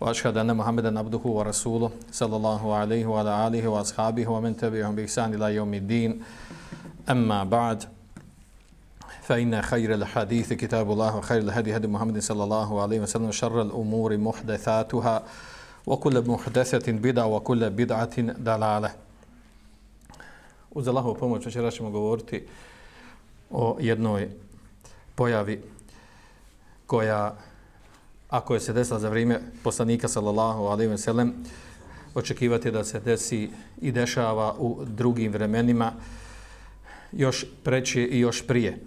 وأشهد أن محمدا عبده ورسوله صلى الله عليه وعلى آله وأصحابه ومن تبعهم بإحسان إلى يوم الدين أما بعد فإن خير الحديث كتاب الله وخير الهدي هدي محمد صلى الله عليه وسلم شر الأمور محدثاتها وكل محدثة بدعة وكل بدعة دلالة Uz Allahovu pomoć večera ćemo govoriti o jednoj pojavi koja ako je se desila za vrijeme poslanika sallallahu alejhi ve sellem očekivati da se desi i dešava u drugim vremenima još preče i još prije.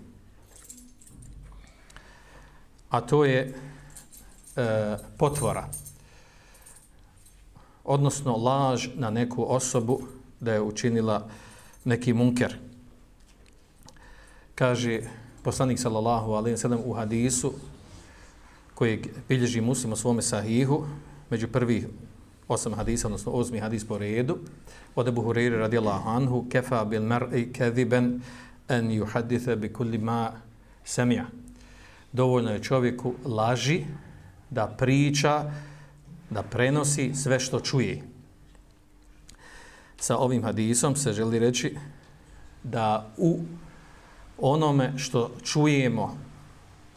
A to je e, potvora. Odnosno laž na neku osobu da je učinila neki munker. Kaže poslanik sallallahu alejhi ve sellem u hadisu kojeg bilježi muslim u svome sahihu, među prvih osam hadisa, odnosno osmi hadis po redu, od Ebu Hureyre radijallahu anhu, kefa bil mar'i keziben en juhadithe bi kulli ma semija. Dovoljno je čovjeku laži da priča, da prenosi sve što čuje. Sa ovim hadisom se želi reći da u onome što čujemo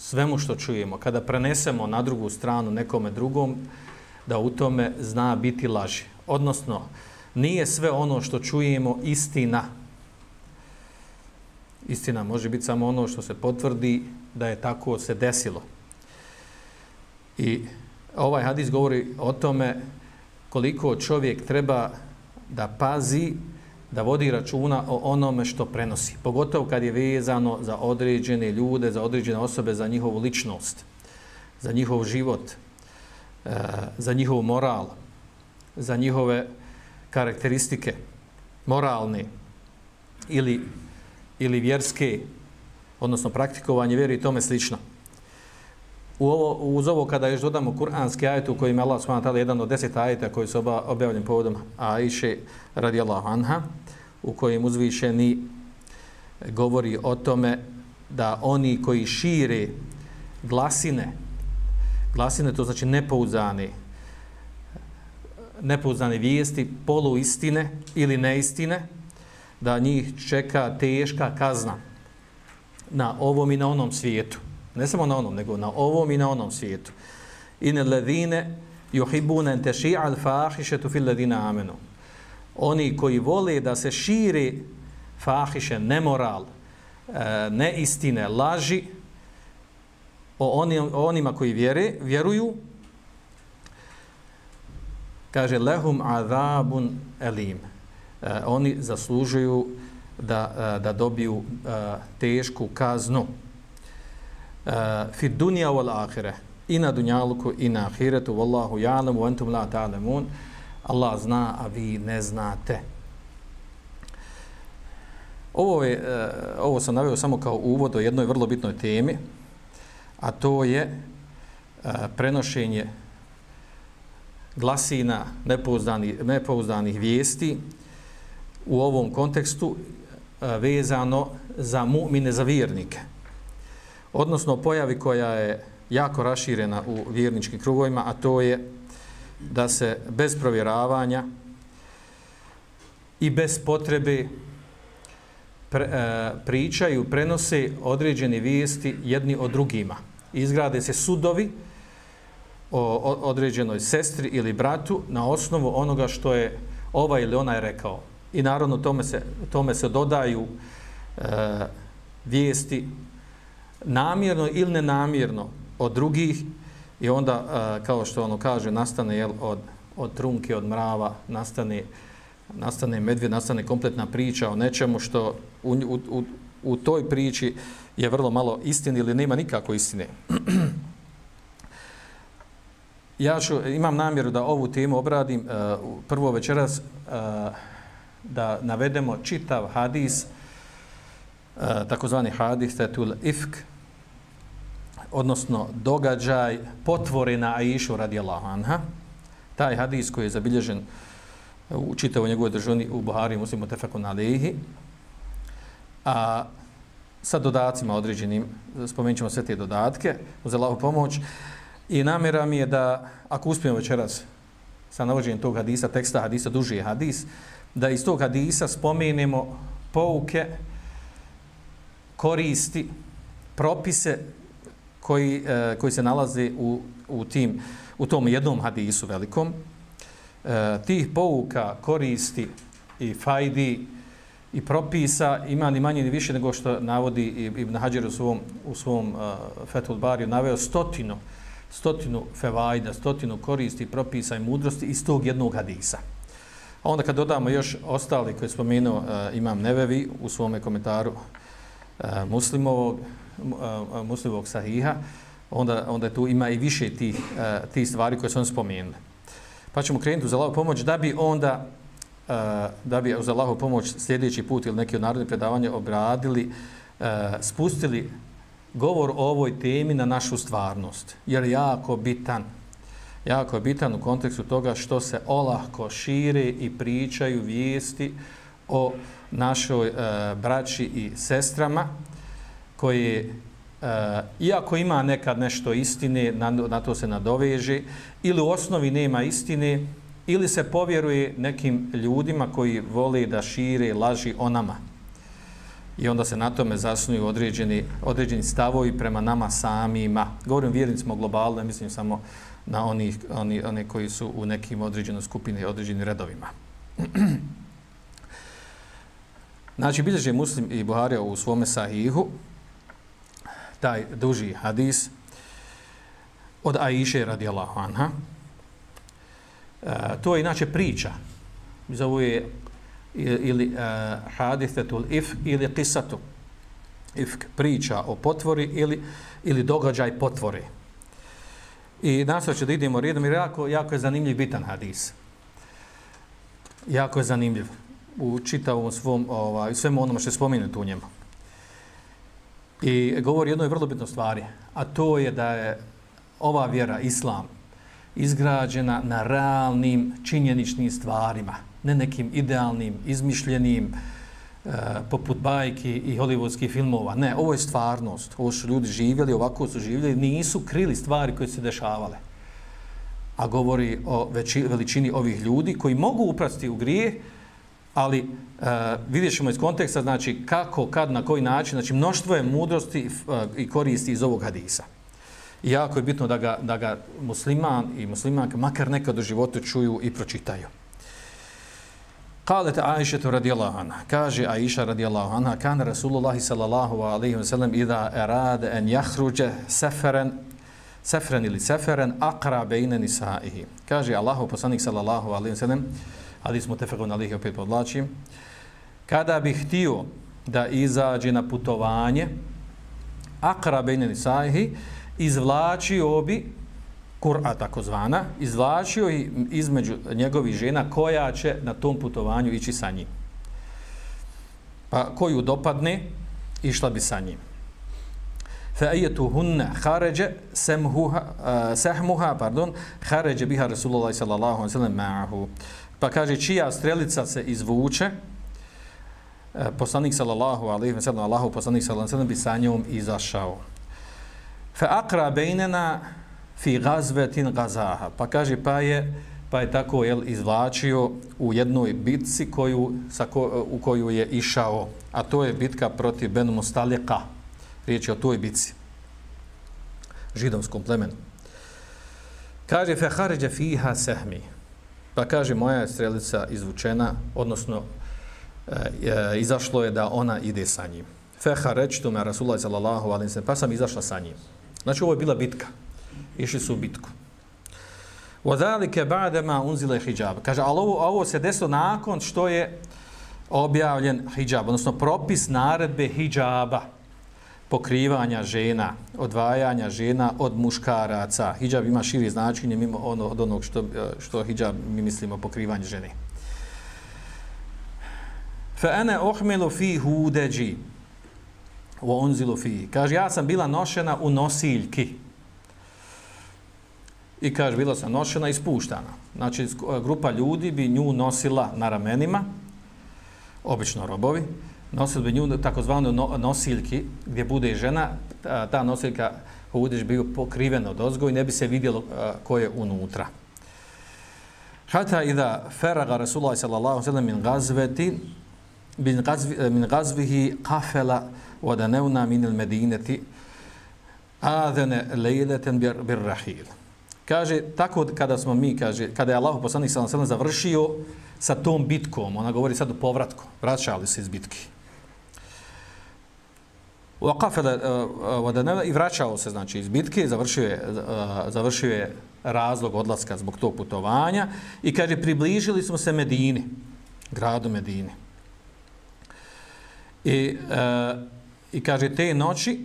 svemu što čujemo, kada prenesemo na drugu stranu nekome drugom, da u tome zna biti laži. Odnosno, nije sve ono što čujemo istina. Istina može biti samo ono što se potvrdi da je tako se desilo. I ovaj hadis govori o tome koliko čovjek treba da pazi da vodi računa o onome što prenosi. Pogotovo kad je vezano za određene ljude, za određene osobe, za njihovu ličnost, za njihov život, e, za njihov moral, za njihove karakteristike moralne ili, ili vjerske, odnosno praktikovanje vjeri i tome slično. U ovo, uz ovo kada još dodamo kuranski ajet u kojim je Allah s.w.t. jedan od deset ajeta koji su objavljeni povodom Aisha radijallahu anha, u kojem uzvišeni govori o tome da oni koji šire glasine, glasine to znači nepouzdane, nepouzdane vijesti, poluistine ili neistine, da njih čeka teška kazna na ovom i na onom svijetu. Ne samo na onom, nego na ovom i na onom svijetu. Ine ledine juhibune teši'a al-fahišetu fil ledina amenu oni koji vole da se širi fahiše, nemoral, e, neistine, laži o, oni, o onima koji vjere, vjeruju, kaže lehum azabun elim. E, oni zaslužuju da, e, da dobiju e, tešku kaznu. Eh, fi dunja wal ahire. I na dunjaluku i na ahiretu. Wallahu ja'lamu, antum la ta'lamun. Allah zna, a vi ne znate. Ovo, je, eh, ovo sam naveo samo kao uvod o jednoj vrlo bitnoj temi, a to je eh, prenošenje glasina nepouzdanih, nepouzdanih vijesti u ovom kontekstu vezano za mu'mine, za vjernike. Odnosno pojavi koja je jako raširena u vjerničkim krugovima, a to je da se bez provjeravanja i bez potrebe pre, e, pričaju, prenose određeni vijesti jedni od drugima. Izgrade se sudovi o, o određenoj sestri ili bratu na osnovu onoga što je ova ili ona rekao. I naravno tome se, tome se dodaju e, vijesti namjerno ili nenamjerno od drugih I onda, kao što ono kaže, nastane jel, od, od trunke, od mrava, nastane, nastane medvjed, nastane kompletna priča o nečemu što u, u, u, u toj priči je vrlo malo istine ili nema nikako istine. ja ću, imam namjeru da ovu temu obradim uh, prvo večeras uh, da navedemo čitav hadis uh, takozvani hadis tetul ifk odnosno događaj potvore na Aishu radijallahu anha. Taj hadis koji je zabilježen e, u čitavoj njegovoj državni u Buhari muslimu tefakun alihi a sa dodacima određenim spomenut ćemo sve te dodatke uz Allahu pomoć. I namjera mi je da, ako uspijem večeras sa navođenjem tog hadisa, teksta hadisa, duži hadis, da iz tog hadisa spomenemo pouke, koristi, propise koji, e, koji se nalaze u, u, tim, u tom jednom hadisu velikom. E, tih pouka, koristi i fajdi i propisa ima ni manje ni više nego što navodi Ibn Hađer u svom, u svom uh, Fethul Bariju, naveo stotinu stotinu fevajda, stotinu koristi, propisa i mudrosti iz tog jednog hadisa. A onda kad dodamo još ostali koji je spomenuo uh, Imam Nevevi u svome komentaru uh, muslimovog, uh, muslimovog sahiha, onda, onda tu ima i više tih, tih stvari koje su on spomenuli. Pa ćemo krenuti uz Allahu pomoć da bi onda da bi uz Allahu pomoć sljedeći put ili neki od narodnih predavanja obradili, spustili govor o ovoj temi na našu stvarnost, jer jako bitan, jako je bitan u kontekstu toga što se olahko šire i pričaju vijesti o našoj e, braći i sestrama, koje, Uh, iako ima nekad nešto istine, na, na to se nadoveže, ili u osnovi nema istine, ili se povjeruje nekim ljudima koji vole da šire laži o nama i onda se na tome zasnuju određeni, određeni stavovi prema nama samima. Govorim vjernicima globalno, ne mislim samo na oni, oni, oni koji su u nekim određenoj skupini i određenim redovima. znači, bilježe muslim i Buharija u svome sahihu, taj duži hadis od Aiše radijallahu anha. E, to je inače priča. Zovu je ili e, uh, hadithetul if ili qisatu ifk priča o potvori ili ili događaj potvori. I nastavit ću da idemo redom jer jako, jako je zanimljiv bitan hadis. Jako je zanimljiv u čitavom svom, ovaj, svemu onome što je spomenuto u njemu. I govori jednoj vrlo bitnoj stvari, a to je da je ova vjera, islam, izgrađena na realnim činjeničnim stvarima ne nekim idealnim, izmišljenim, e, poput bajki i hollywoodskih filmova. Ne, ovo je stvarnost. Ovo su ljudi živjeli, ovako su živjeli, nisu krili stvari koje se dešavale. A govori o veći, veličini ovih ljudi koji mogu uprasti u grije, ali e, vidjet ćemo iz konteksta, znači, kako, kad, na koji način, znači, mnoštvo je mudrosti e, i koristi iz ovog hadisa. I jako je bitno da ga, da ga musliman i muslimanka makar nekad u životu čuju i pročitaju. Kalete Aisha radijallahu anha. Kaže Aisha radijallahu anha, kan Rasulullah sallallahu alaihi wa sallam idha erade an yakhruja safaran safaran ili seferen akra bejne nisaihi. Kaže Allahu poslanik sallallahu alaihi wa sallam, hadis mutafaqun alaihi opet podlačim, kada bi htio da izađe na putovanje aqra bayna nisaihi, izvlačio bi Kur'a takozvana, izvlačio i između njegovih žena koja će na tom putovanju ići sa njim. Pa koju dopadne, išla bi sa njim. Fa ayetu hunna kharaja samhuha uh, sahmuha pardon kharaja biha rasulullah sallallahu alejhi wasallam ma'ahu pa kaže čija strelica se izvuče e, poslanik sallallahu alejhi ve sellem Allahu poslanik sallallahu alejhi ve sellem bi sa njom izašao fa aqra bainana fi gazvetin gazaha. Pa kaže, pa je, pa je tako jel, izvlačio u jednoj bitci koju, sa ko, u koju je išao, a to je bitka protiv Ben Mustalika. Riječ je o toj bitci. Židovskom plemenu. Kaže, fe haređe fiha sehmi. Pa kaže, moja je strelica izvučena, odnosno, e, e, izašlo je da ona ide sa njim. Feha rečtu me Rasulullah sallallahu alim se, pa sam izašla sa njim. Znači, ovo je bila bitka išli su u bitku. Wadhalika ba'da ma unzila hijab. Kaže, ali ovo, ovo se desilo nakon što je objavljen hijab, odnosno propis naredbe hijaba pokrivanja žena, odvajanja žena od muškaraca. Hijab ima širi značenje mimo ono, od onog što, eh, što hijab mi mislimo pokrivanje žene. Fa ana uhmilu fi hudaji wa unzilu fi. Kaže ja sam bila nošena u nosiljki. I kaže bila sam nošena i spuštana. Znači grupa ljudi bi nju nosila na ramenima, obično robovi, nosili bi nju takozvano nosiljki gdje bude žena, ta nosiljka hudiš bio pokrivena od ozgo i ne bi se vidjelo ko je unutra. Hata ida feraga Rasulullah sallallahu sallam min gazveti min, gazvi, min gazvihi kafela wadanevna min il medineti adene lejleten bir, bir rahil. Kaže, tako kada smo mi, kaže, kada je Allah poslanik sallallahu sallam završio sa tom bitkom, ona govori sad o povratku, vraćali se iz bitke Waqafala eh, eh, wadaneva i vraćao se znači iz bitke, završio je eh, završio je razlog odlaska zbog tog putovanja i kaže približili smo se Medini, gradu Medini. I, uh, I kaže, te noći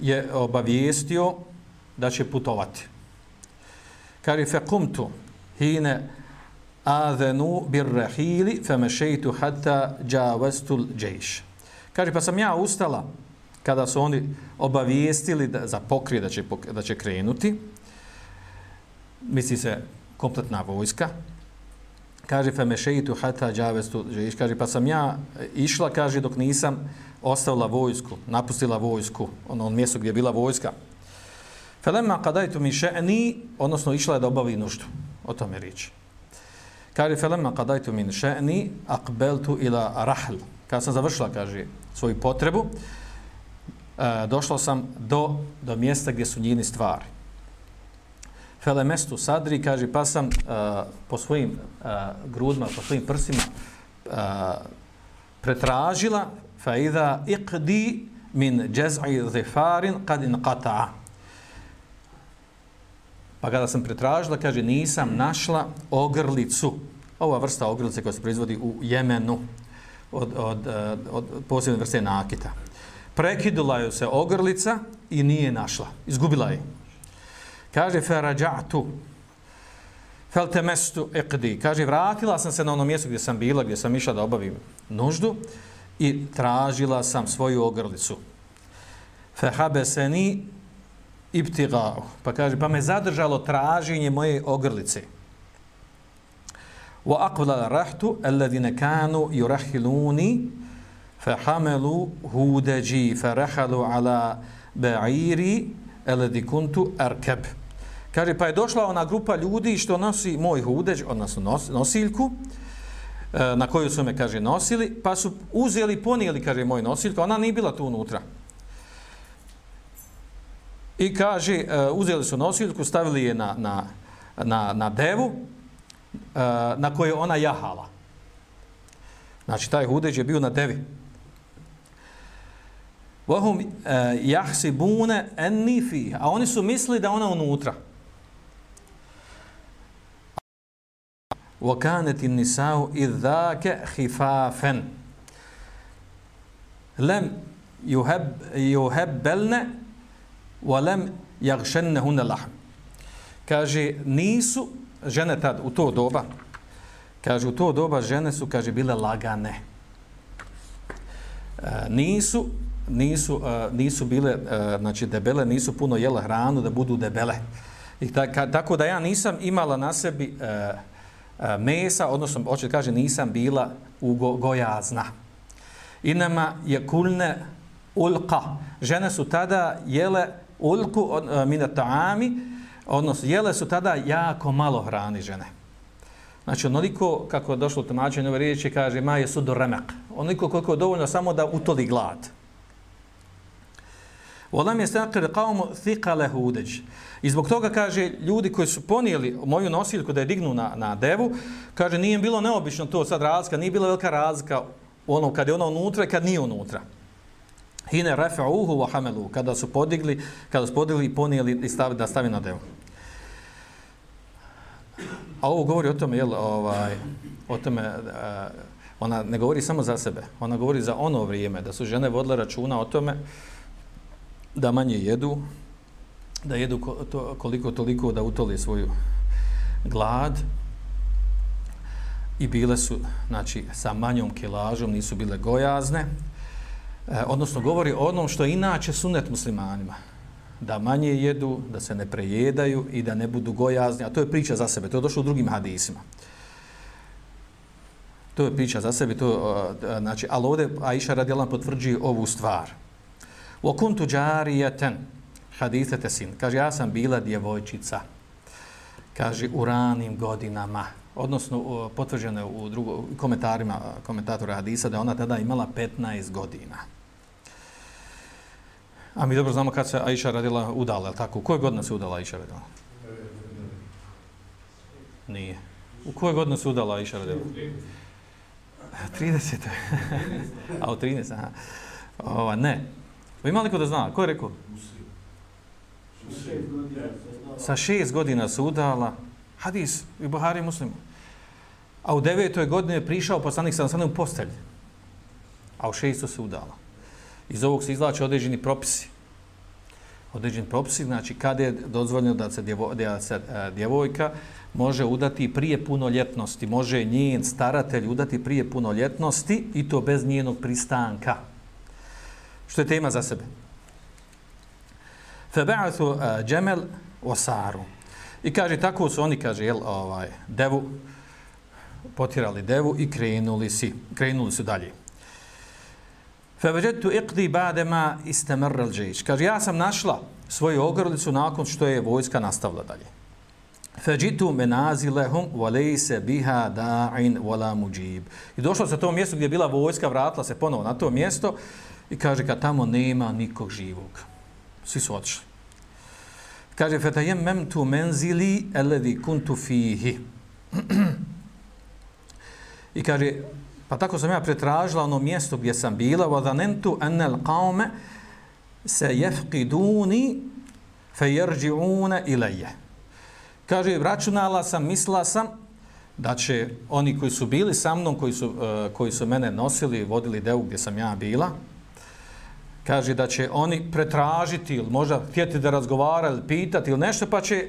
je obavijestio da će putovati. Kaže, fekumtu hine adhenu bir rahili fe mešeitu hatta džavestul džejš. Kaže, pa sam ja ustala kada su oni obavijestili da, za pokrije da će, da će krenuti, misli se kompletna vojska, kaže fe mešeitu hata džavestu džeiš, kaže pa sam ja išla, kaže dok nisam ostavila vojsku, napustila vojsku, ono, on mjesto gdje je bila vojska. Felema kadajtu mi še'ni, odnosno išla je da obavi nuždu, o tome riječ. Kaže, felema kadajtu min še'ni, akbeltu ila rahl. Kad sam završila, kaže, svoju potrebu, Eh, e, došla sam do, do mjesta gdje su njini stvari. Felemestu sadri, kaže, pa sam uh, po svojim uh, grudima, po svojim prsima uh, pretražila fa idha iqdi min jaz'i kad in qata'a. Pa kada sam pretražila, kaže, nisam našla ogrlicu. Ova vrsta ogrlice koja se proizvodi u Jemenu od, od, od, od posebne vrste nakita. Prekidila joj se ogrlica i nije našla. Izgubila je. Kaže, ferađatu, feltemestu ekdi. Kaže, vratila sam se na ono mjesto gdje sam bila, gdje sam išla da obavim nuždu i tražila sam svoju ogrlicu. Fehabeseni ibtigao. Pa kaže, pa me zadržalo traženje moje ogrlice. Wa aqvala rahtu alladhina kanu yurahiluni fahamelu hudaji farahalu ala ba'iri alladhi kuntu arkab. Kaže, pa je došla ona grupa ljudi što nosi moj hudeđ, odnosno nos, nosiljku, e, na koju su me, kaže, nosili, pa su uzeli, ponijeli, kaže, moj nosiljku, ona nije bila tu unutra. I kaže, e, uzeli su nosiljku, stavili je na, na, na, na devu, e, na kojoj ona jahala. Znači, taj hudeđ je bio na devi. Vahum jahsibune enni fi. A oni su mislili da ona unutra. وكانت النساء إذ ذاك خفافا لم يهب يهبلن ولم يغشنهن اللحم kaže nisu žene tad u to doba kaže u to doba žene su kaže bile lagane e, nisu nisu uh, nisu bile uh, znači debele nisu puno jele hranu da budu debele i tako da ja nisam imala na sebi e, mesa, odnosno, hoće kaže, nisam bila u go, gojazna. Inama je kulne ulqa. Žene su tada jele ulku mina ta'ami, odnosno, jele su tada jako malo hrani žene. Znači, onoliko, kako je došlo u tumačenju ove riječi, kaže, ma je sudo remek. Onoliko koliko je dovoljno samo da utoli glad. Volam je stakir qavmu thiqale hudeđ. I zbog toga, kaže, ljudi koji su ponijeli moju nosiljku da je dignu na, na devu, kaže, nije bilo neobično to sad razlika, nije bila velika razlika ono kad je ona unutra i kad nije unutra. Hine rafa'uhu wa hamelu, kada su podigli, kada su podigli i ponijeli i stavi, da stavi na devu. A ovo govori o tome, jel, ovaj, o tome, uh, ona ne govori samo za sebe, ona govori za ono vrijeme, da su žene vodile računa o tome, da manje jedu, da jedu koliko toliko da utole svoju glad i bile su znači, sa manjom kilažom, nisu bile gojazne. E, odnosno govori o onom što je inače sunet muslimanima. Da manje jedu, da se ne prejedaju i da ne budu gojazni. A to je priča za sebe. To je došlo u drugim hadisima. To je priča za sebe. To, e, znači, ali ovdje Aisha radijalan potvrđuje ovu stvar. U kuntu džarijeten hadithete sin. Kaže, ja sam bila djevojčica. Kaže, u ranim godinama. Odnosno, potvrđeno je u drugo, komentarima komentatora hadisa da ona tada imala 15 godina. A mi dobro znamo kad se Aisha radila udala, tako? U kojoj godini se udala Aisha radila? Nije. U kojoj godini se udala Aisha radila? 30. A u 13. Aha. Ova, ne. Pa ima li ko da zna? Ko je rekao? Sa šest godina se udala. Hadis i Buhari muslim. A u devetoj godini je prišao poslanik sa nasadnom postelji. A u šestu se udala. Iz ovog se izlače određeni propisi. Određeni propisi, znači kada je dozvoljeno da se, djevo, da se e, djevojka može udati prije punoljetnosti, može njen staratelj udati prije punoljetnosti i to bez njenog pristanka. Što je tema za sebe. Feba'athu uh, eh, džemel osaru. I kaže, tako su oni, kaže, jel, ovaj, devu, potirali devu i krenuli, si, krenuli su dalje. Feveđetu iqdi badema istemerrel džejić. Kaže, ja sam našla svoju ogrlicu nakon što je vojska nastavila dalje. Feđitu menazilehum valejse biha da'in wala muđib. I došlo se to mjesto gdje je bila vojska, vratila se ponovo na to mjesto i kaže, kad tamo nema nikog živog. Svi su otišli. Kaže, fetajem mem tu menzili elevi kuntu fihi. I kaže, Pa tako sam ja pretražila ono mjesto gdje sam bila, vadanentu enel qaume se jefqiduni fe jerđi'une ilaje. Kaže, računala sam, mislila sam da će oni koji su bili sa mnom, koji su, uh, koji su mene nosili, vodili devu gdje sam ja bila, kaže da će oni pretražiti ili možda htjeti da razgovara ili pitati ili nešto, pa će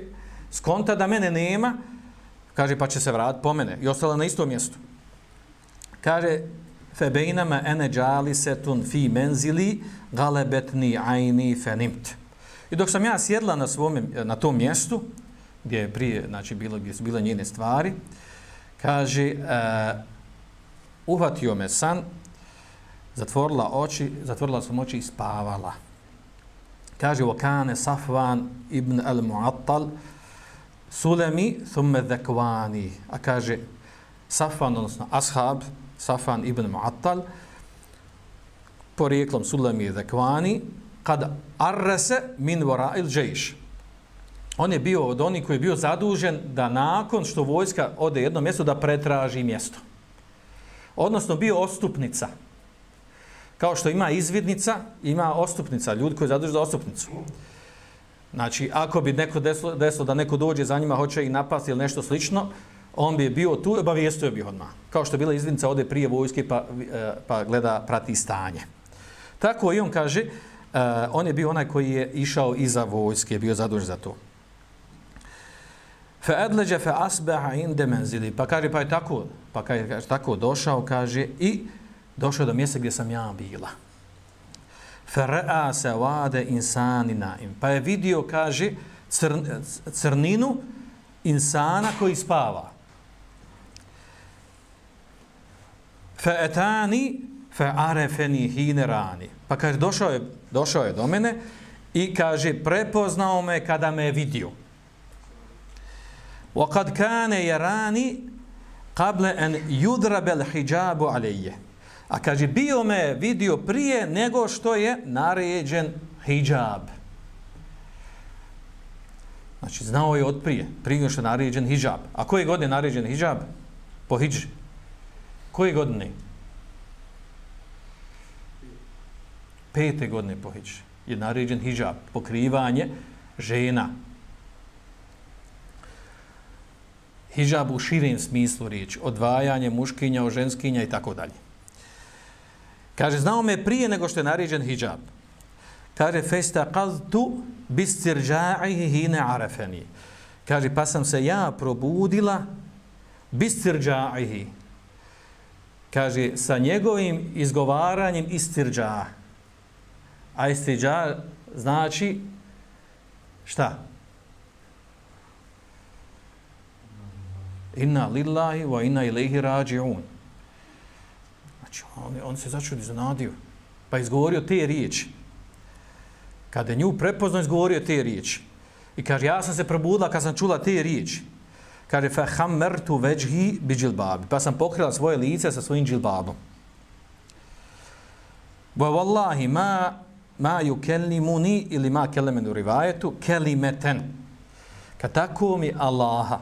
skonta da mene nema, kaže pa će se vratiti po mene i ostala na istom mjestu. Kaže, febejnama ene džalisetun fi menzili galebetni ajni fenimt. I dok sam ja sjedla na, svom, na tom mjestu, gdje je prije, znači, bilo, gdje su bile njene stvari, kaže, eh, uh, uhvatio me san, zatvorila oči, zatvorila sam oči i spavala. Kaže, okane Safvan ibn al-Mu'attal, Sulemi thumme dhekvani. A kaže, Safvan, odnosno Ashab, Safan ibn Mu'attal, porijeklom Sulemi dhekvani, kad arrese min vora il džejš. On je bio od onih koji je bio zadužen da nakon što vojska ode jedno mjesto da pretraži mjesto. Odnosno bio ostupnica. Kao što ima izvidnica, ima ostupnica, ljudi koji je za ostupnicu. Znači, ako bi neko deslo, desilo da neko dođe za njima, hoće ih napasti ili nešto slično, on bi bio tu, obavijestio bi odmah. Kao što je bila izvidnica, ode prije vojske pa, e, pa gleda, prati stanje. Tako i on kaže, uh, on je bio onaj koji je išao iza vojske, bio zadužen za to. Fa adlaja fa asbaha inda manzili. Pa kaže pa je tako, pa kaže tako došao, kaže i došao do mjesta gdje sam ja bila. Fa ra'a sawada insanina. Pa je vidio kaže cr, crninu insana koji spava. fa fe'arefeni fa hine rani. Pa kaže, došao je, došao je do mene i kaže, prepoznao me kada me je vidio. Wa kad kane je rani kable en judrabel hijabu alije. A kaže, bio me vidio prije nego što je naređen hijab. Znači, znao je od prije, prije nego što je naređen hijab. A koje godine naređen hijab? Po hijđi. Koje godine? Pete godine po hijđi Je naređen hijab, pokrivanje žena. Hijab u širim smislu riječi, odvajanje muškinja od ženskinja i tako dalje. Kaže, znao me prije nego što je naređen hijab. Kaže, festa qaltu bistirđa'ihi hine arafeni. Kaže, pa sam se ja probudila bistirđa'ihi. Kaže, sa njegovim izgovaranjem istirđa. A istirđa znači šta? Inna lillahi wa inna ilaihi rađi'un. Znači, on, on se začudi zanadio. Pa izgovorio te riječi. Kada je nju prepoznao, izgovorio te riječi. I kaže, ja sam se probudila kad sam čula te riječi. Kaže, fa hammertu veđhi bi džilbabi. Pa sam pokrila svoje lice sa svojim džilbabom. Wa wallahi ma ma yukallimuni ili ma kalamenu rivajetu kelimeten. Kad tako mi Allaha,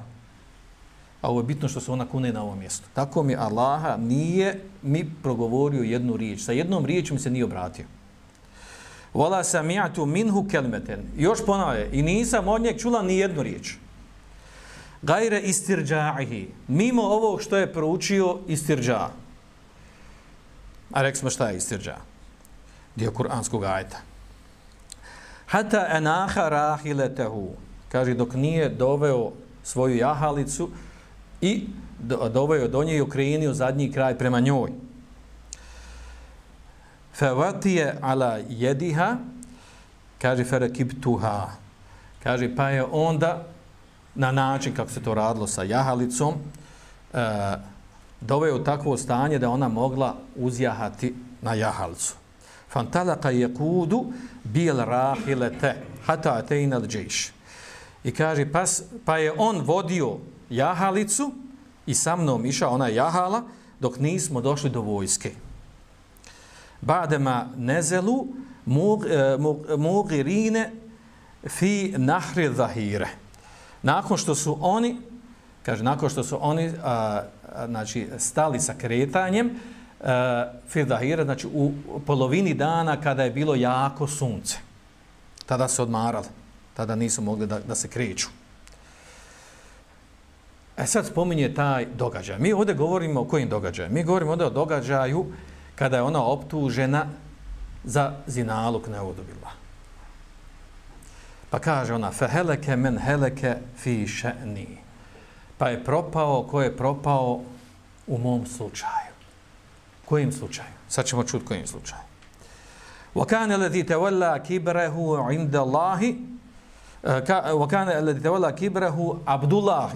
a ovo je bitno što se ona kune na ovom mjestu, tako mi Allaha nije mi progovorio jednu riječ. Sa jednom riječom se nije obratio. Wala sami'atu minhu kalimatan. Još ponavlja, i nisam od njeg čula ni jednu riječ. Gajre istirđa'ihi. Mimo ovog što je proučio istirđa. A rekli smo šta je istirđa? Dio kuranskog ajta. Hata enaha rahiletehu. Kaže, dok nije doveo svoju jahalicu i doveo ovaj, do nje i okrenio zadnji kraj prema njoj. Fevatije ala jediha, kaže, ferekibtuha. Kaže, pa je onda na način kako se to radilo sa jahalicom, e, doveo takvo stanje da ona mogla uzjahati na jahalcu. Fantalaka je kudu bil rahilete, hata atejna džejš. I kaže, pas, pa je on vodio jahalicu i sa mnom išao, ona jahala, dok nismo došli do vojske. Badema nezelu e, mugirine fi nahri zahire. Nakon što su oni kaže nakon što su oni a, a, znači stali sa kretanjem e, firdahira znači u polovini dana kada je bilo jako sunce. Tada se odmarali. Tada nisu mogli da, da se kreću. E sad spominje taj događaj. Mi ovdje govorimo o kojim događaju. Mi govorimo ovdje o događaju kada je ona optužena za zinaluk neudobila. Pa kaže ona, fe heleke men heleke fi še'ni. Pa je propao, ko je propao u mom slučaju. Kojim slučaju? Sad ćemo čuti kojim slučaju. وَكَانَ الَّذِي تَوَلَّا كِبْرَهُ عِنْدَ اللَّهِ وَكَانَ الَّذِي تَوَلَّا كِبْرَهُ عَبْدُ اللَّهِ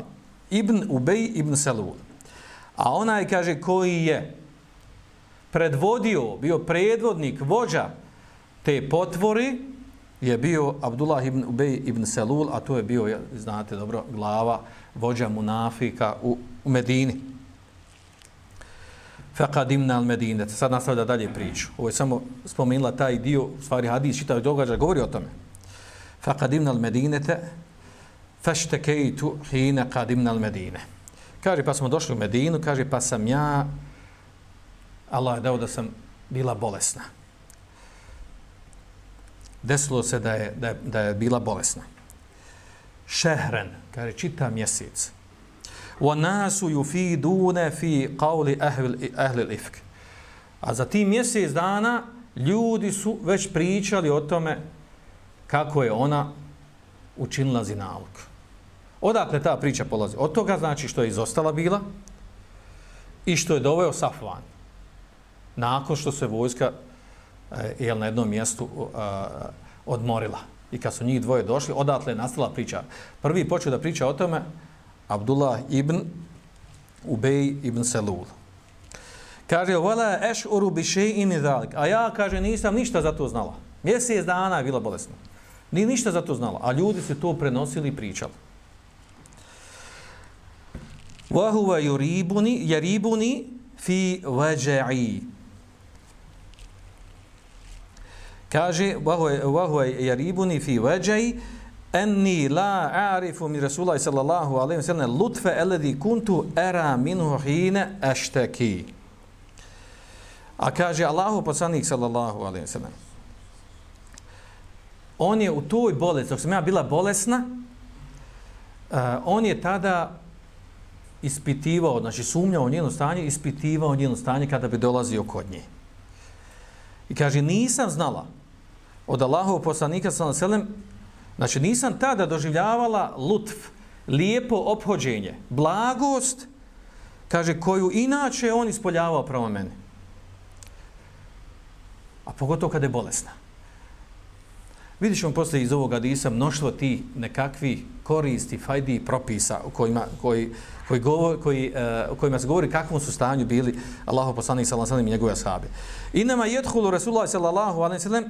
ibn Ubej ibn Salul. A onaj, kaže, koji je predvodio, bio predvodnik, vođa te potvori, je bio Abdullah ibn Ubej ibn Selul, a to je bio, znate dobro, glava vođa munafika u, u Medini. Faqadimna al Medine. Sad nastavlja dalje priču. Ovo je samo spomenula taj dio, stvari hadis, čitao događaj, govori o tome. Faqadimna al Medinete, feštekejtu hine kadimna al Medine. Kaže, pa smo došli u Medinu, kaže, pa sam ja, Allah je dao da sam bila bolesna desilo se da je, da je, da je bila bolesna. Šehren, kaže, čita mjesec. Wa nasu yufiduna fi qawli ahli ahli al-ifk. A za tim mjesec dana ljudi su već pričali o tome kako je ona učinila zinalog. Odakle ta priča polazi? Od toga znači što je izostala bila i što je doveo Safvan. Nakon što se vojska e, jel, na jednom mjestu e, odmorila. I kad su njih dvoje došli, odatle je nastala priča. Prvi počeo da priča o tome Abdullah ibn Ubej ibn Selul. Kaže, vala eš uru bi še'ini zalik. A ja, kaže, nisam ništa za to znala. Mjesec dana je bila bolesna. Ni ništa za to znala. A ljudi se to prenosili i pričali. Vahuva yuribuni, yaribuni fi vaja'i. Kaže, vahu je jaribuni fi veđaj, enni la a'rifu mi Rasulaj sallallahu alaihi wa sallam lutfe eledi kuntu era minhu hine ešteki. A kaže Allahu poslanik sallallahu alaihi wa sallam, on je u toj bolesti, dok sam ja bila bolesna, uh, on je tada ispitivao, znači sumnjao njeno stanje, ispitivao njeno stanje kada bi dolazio kod nje. I kaže, nisam znala, od Allahovog poslanika sallallahu alejhi ve sellem znači nisam tada doživljavala lutf lijepo ophođenje blagost kaže koju inače on ispoljavao prema meni a pogotovo kada je bolesna Vidjet ćemo posle iz ovog hadisa mnoštvo ti nekakvi koristi, fajdi i propisa u kojima, koji, koji govor, koji, uh, kojima se govori kakvom su stanju bili Allahu poslanik sallallahu alejhi ve sellem i njegove ashabi. Inama yadkhulu Rasulullah sallallahu alejhi ve sellem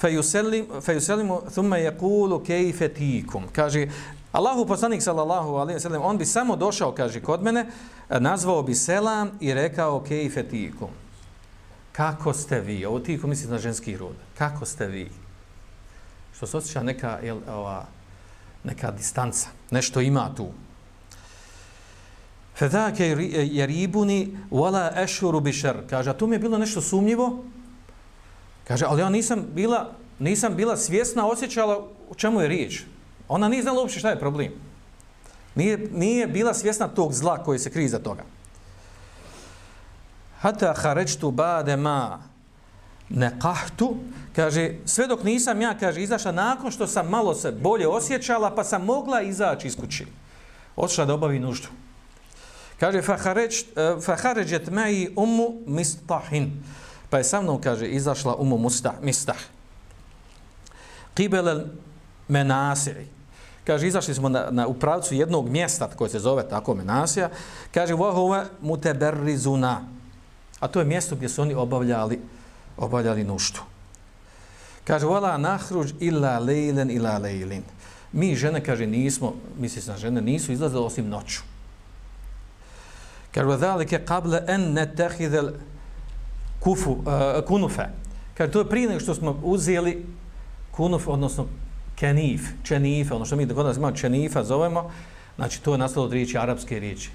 fayusallim fayusallimu thumma yaqulu kayfa tikum. Kaže Allahu poslanik sallallahu alejhi ve sellem on bi samo došao kaže kod mene e, nazvao bi selam i rekao kayfa tikum. Kako ste vi? Ovo tikum misli na ženski rod. Kako ste vi? Što se osjeća neka, jel, ova, neka distanca, nešto ima tu. Fedake je ribuni wala ešuru bišer. Kaže, a tu mi je bilo nešto sumnjivo. Kaže, ali ja nisam bila, nisam bila svjesna, osjećala u čemu je riječ. Ona nije znala uopće šta je problem. Nije, nije bila svjesna tog zla koji se krije za toga. Hata harečtu bade ma nekahtu, kaže, sve dok nisam ja, kaže, izašla nakon što sam malo se bolje osjećala, pa sam mogla izaći iz kući. Otišla da obavi nuždu. Kaže, fahaređet meji umu mistahin. Pa je sa mnom, kaže, izašla umu mustah, mistah. Kibele menasiri. Kaže, izašli smo na, na upravcu jednog mjesta koje se zove tako menasija. Kaže, vohove muteberrizuna. A to je mjesto gdje su oni obavljali obavljali nuštu. Kaže, vola nahruđ illa lejlen ila lejlin. Mi žene, kaže, nismo, misli se na žene, nisu izlazili osim noću. Kaže, vodalike kable en ne tehidel kufu, uh, eh, kunufe. Kaže, to je prije nego što smo uzeli kunuf, odnosno kenif, čenife, ono što mi kod nas imamo čenifa, zovemo, znači to je nastalo od riječi, arapske riječi.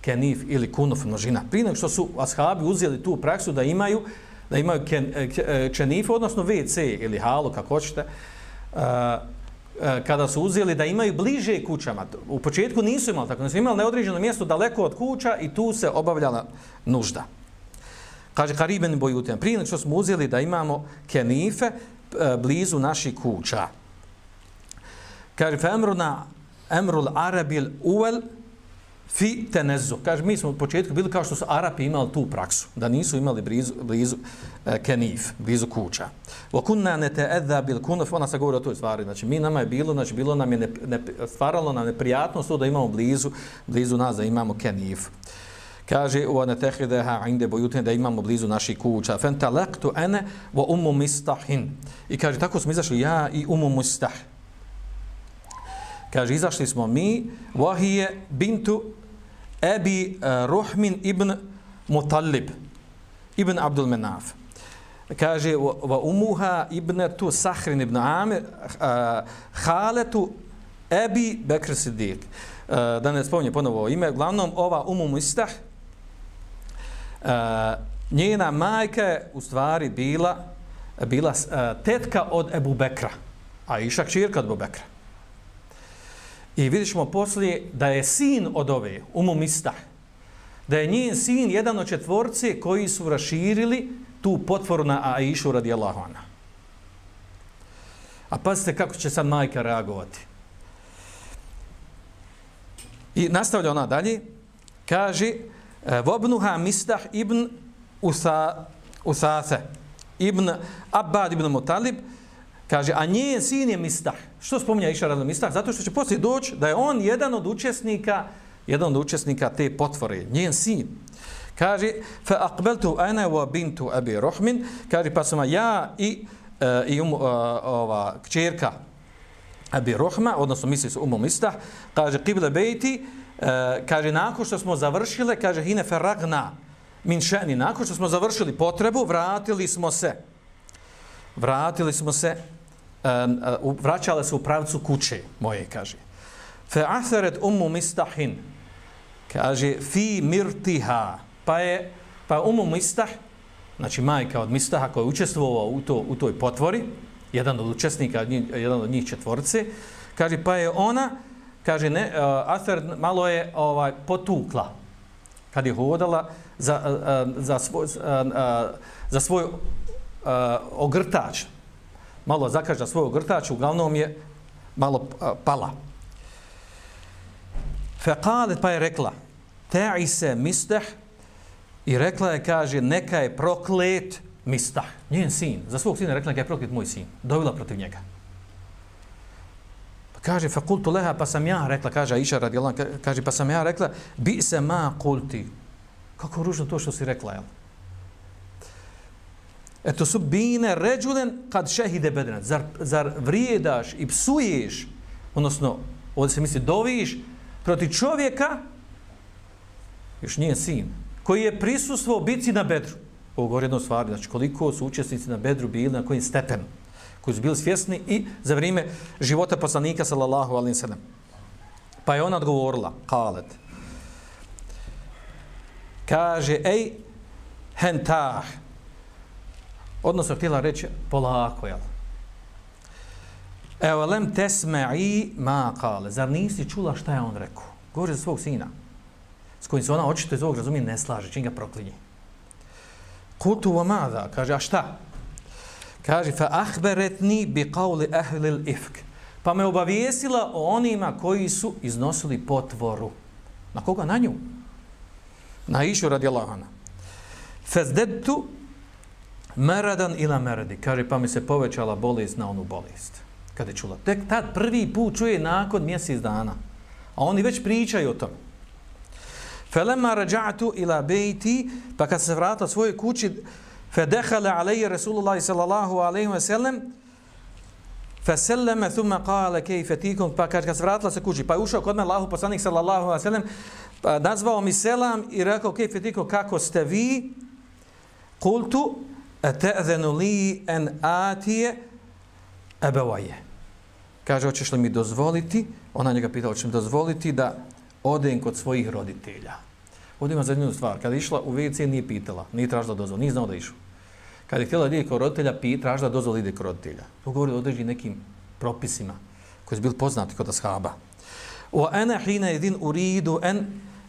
Kenif ili kunuf, množina. Prije nego što su ashabi uzeli tu praksu da imaju, da imaju ken, e, čenifu, e, odnosno WC ili halu, kako hoćete, e, kada su uzeli da imaju bliže kućama. U početku nisu imali tako, nisu imali neodređeno mjesto daleko od kuća i tu se obavljala nužda. Kaže Kariben Bojutin, prije što smo uzeli da imamo kenife blizu naših kuća. Kaže, fe emruna emrul arabil uvel fi tenezu. Kaže, mi smo u početku bili kao što su Arapi imali tu praksu, da nisu imali blizu, blizu e, kenif, blizu kuća. Wa kunna neta'adha bil kunuf, ona se govori o toj stvari. Znači, mi nama je bilo, znači, bilo nam je ne, ne, stvaralo nam neprijatnost to da imamo blizu, blizu nas, da imamo kenif. Kaže, wa natahidaha tehideha inde bojutine, da imamo blizu naših kuća. Fentalektu ene wa umu mistahin. I kaže, tako smo izašli ja i umu mistah. Kaže, izašli smo mi, wahije bintu Ebi eh, Ruhmin ibn Mutallib, ibn Abdul Menaf. Kaže, va umuha ibn tu Sahrin ibn Amir, eh, uh, haletu Ebi Bekr Siddiq. Uh, da ne spominje ponovo ime, glavnom ova umu mistah, uh, njena majka je u stvari bila, bila uh, tetka od Ebu Bekra, a išak čirka od Ebu Bekra. I vidjet ćemo poslije da je sin od ove, Umu Mistah, da je njen sin jedan od četvorce koji su raširili tu potvoru na Aishu radijallahu anha. A pazite kako će sad majka reagovati. I nastavlja ona dalje, kaže, e, Vobnuha Mistah ibn Usa, Usase, ibn Abbad ibn Mutalib, Kaže, a njen sin je Mistah. Što spominja Iša Radno Mistah? Zato što će poslije doći da je on jedan od učesnika, jedan od učesnika te potvore, njen sin. Kaže, fa aqbaltu ana wa bintu Abi Rahmin, kaže, pa sam ja i, e, i um, e, ova kćerka Abi Rahma, odnosno misli se umom Istah, kaže, qibla bejti, e, eh, kaže, nakon što smo završile, kaže, hine faragna min šeni, nakon što smo završili potrebu, vratili smo se. Vratili smo se E, uh, vraćala se u pravcu kuće moje, kaže. Fe atheret umu mistahin, kaže, fi mirtiha, pa je, pa umu mistah, znači majka od mistaha koja je učestvovao u, to, u toj potvori, jedan od učesnika, jedan od njih četvorce, kaže, pa je ona, kaže, ne, uh, malo je ovaj potukla, kad je hodala za, uh, za svoj, uh, uh, za svoj uh, ogrtač, malo zakaža svoj grtač, uglavnom je malo pala. Fekale pa je rekla, te'i se mistah, i rekla je, kaže, neka je proklet mistah, njen sin. Za svog sina rekla, neka je proklet moj sin. Dovila protiv njega. Pa kaže, fakultu leha, pa sam ja rekla, kaže Aisha radijalan, kaže, pa sam ja rekla, bi se ma kulti. Kako ružno to što si rekla, jel? Eto su bine ređulen kad šehide bedren. Zar, zar vrijedaš i psuješ, odnosno, ovdje se misli, doviš proti čovjeka, još nije sin, koji je prisustvo bici na bedru. Ovo govori jedno stvari, znači koliko su učesnici na bedru bili, na kojim stepenu, koji su bili svjesni i za vrijeme života poslanika, sallallahu alim sallam. Pa je ona odgovorila, kalet, kaže, ej, hentah, odnosno htjela reći polako, jel? Evo lem tesme'i ma kale. Zar nisi čula šta je on rekao? Govori za svog sina. S kojim se ona očito iz ovog razumije ne slaže. Čim ga proklinje. Kultu wa mada. Kaže, a šta? Kaže, fa ahberetni bi qavli ahlil ifk. Pa me obavijesila o onima koji su iznosili potvoru. Na koga? Na nju. Na išu radi Allahana. Fezdetu meradan ila meradi. Kaže, pa mi se povećala bolest na onu bolest. Kada je čula. Tek tad prvi put čuje nakon mjesec dana. A oni već pričaju o tom. Felema rađa'tu ila bejti, pa kad se vratila svoje kući, fedehala alaije Rasulullah sallallahu alaihi wa sallam, feselleme thumma qala kejfe tikum, pa kad se vratila se kući, pa je ušao kod me Allahu poslanik sallallahu alaihi wa sallam, pa nazvao mi selam i rekao kejfe tikum, kako ste vi, kultu, Etezenu li en atije ebevaje. Kaže, hoćeš li mi dozvoliti, ona njega pitala, hoćeš mi dozvoliti da odem kod svojih roditelja. Ovdje ima zanimljivu stvar. Kada je išla u WC, nije pitala, nije tražila dozvol, nije znao da išu. Kada je htjela da ide kod roditelja, tražila dozvol ide kod roditelja. To govori o određenim nekim propisima koji su bili poznati kod ashaba. O ene hine idin uridu en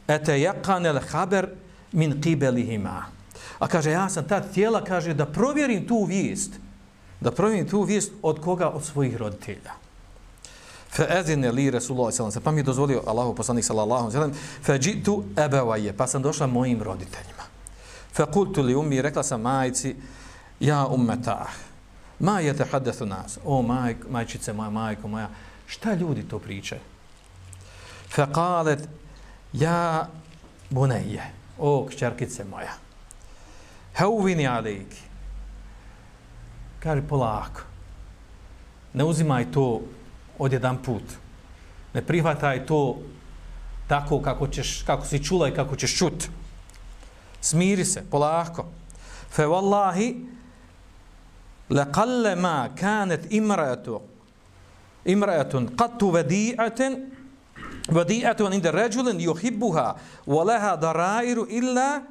ete al-khabar min qibalihima. A kaže, ja sam tad htjela, kaže, da provjerim tu vijest. Da provjerim tu vijest od koga? Od svojih roditelja. Fa adina li Rasulullah sallallahu alejhi pa mi dozvolio Allahu poslanik sallallahu alejhi ve sellem fa jitu abawaye pa sam došla mojim roditeljima fa qultu li ummi rekla sam majci ja ummata ma yatahaddathu nas o maj majčice moja majko moja šta ljudi to pričaju fa qalet ja bunayya o kćerkice moja hawini alejki kaže polako ne uzimaj to od jedan put. Ne prihvataj to tako kako, ćeš, kako si čula i kako ćeš čut. Smiri se, polako. Fe wallahi, laqalle ma kanet imratu, imratun qattu vadi'aten, vadi'atun inda ređulen juhibbuha, wa leha darairu illa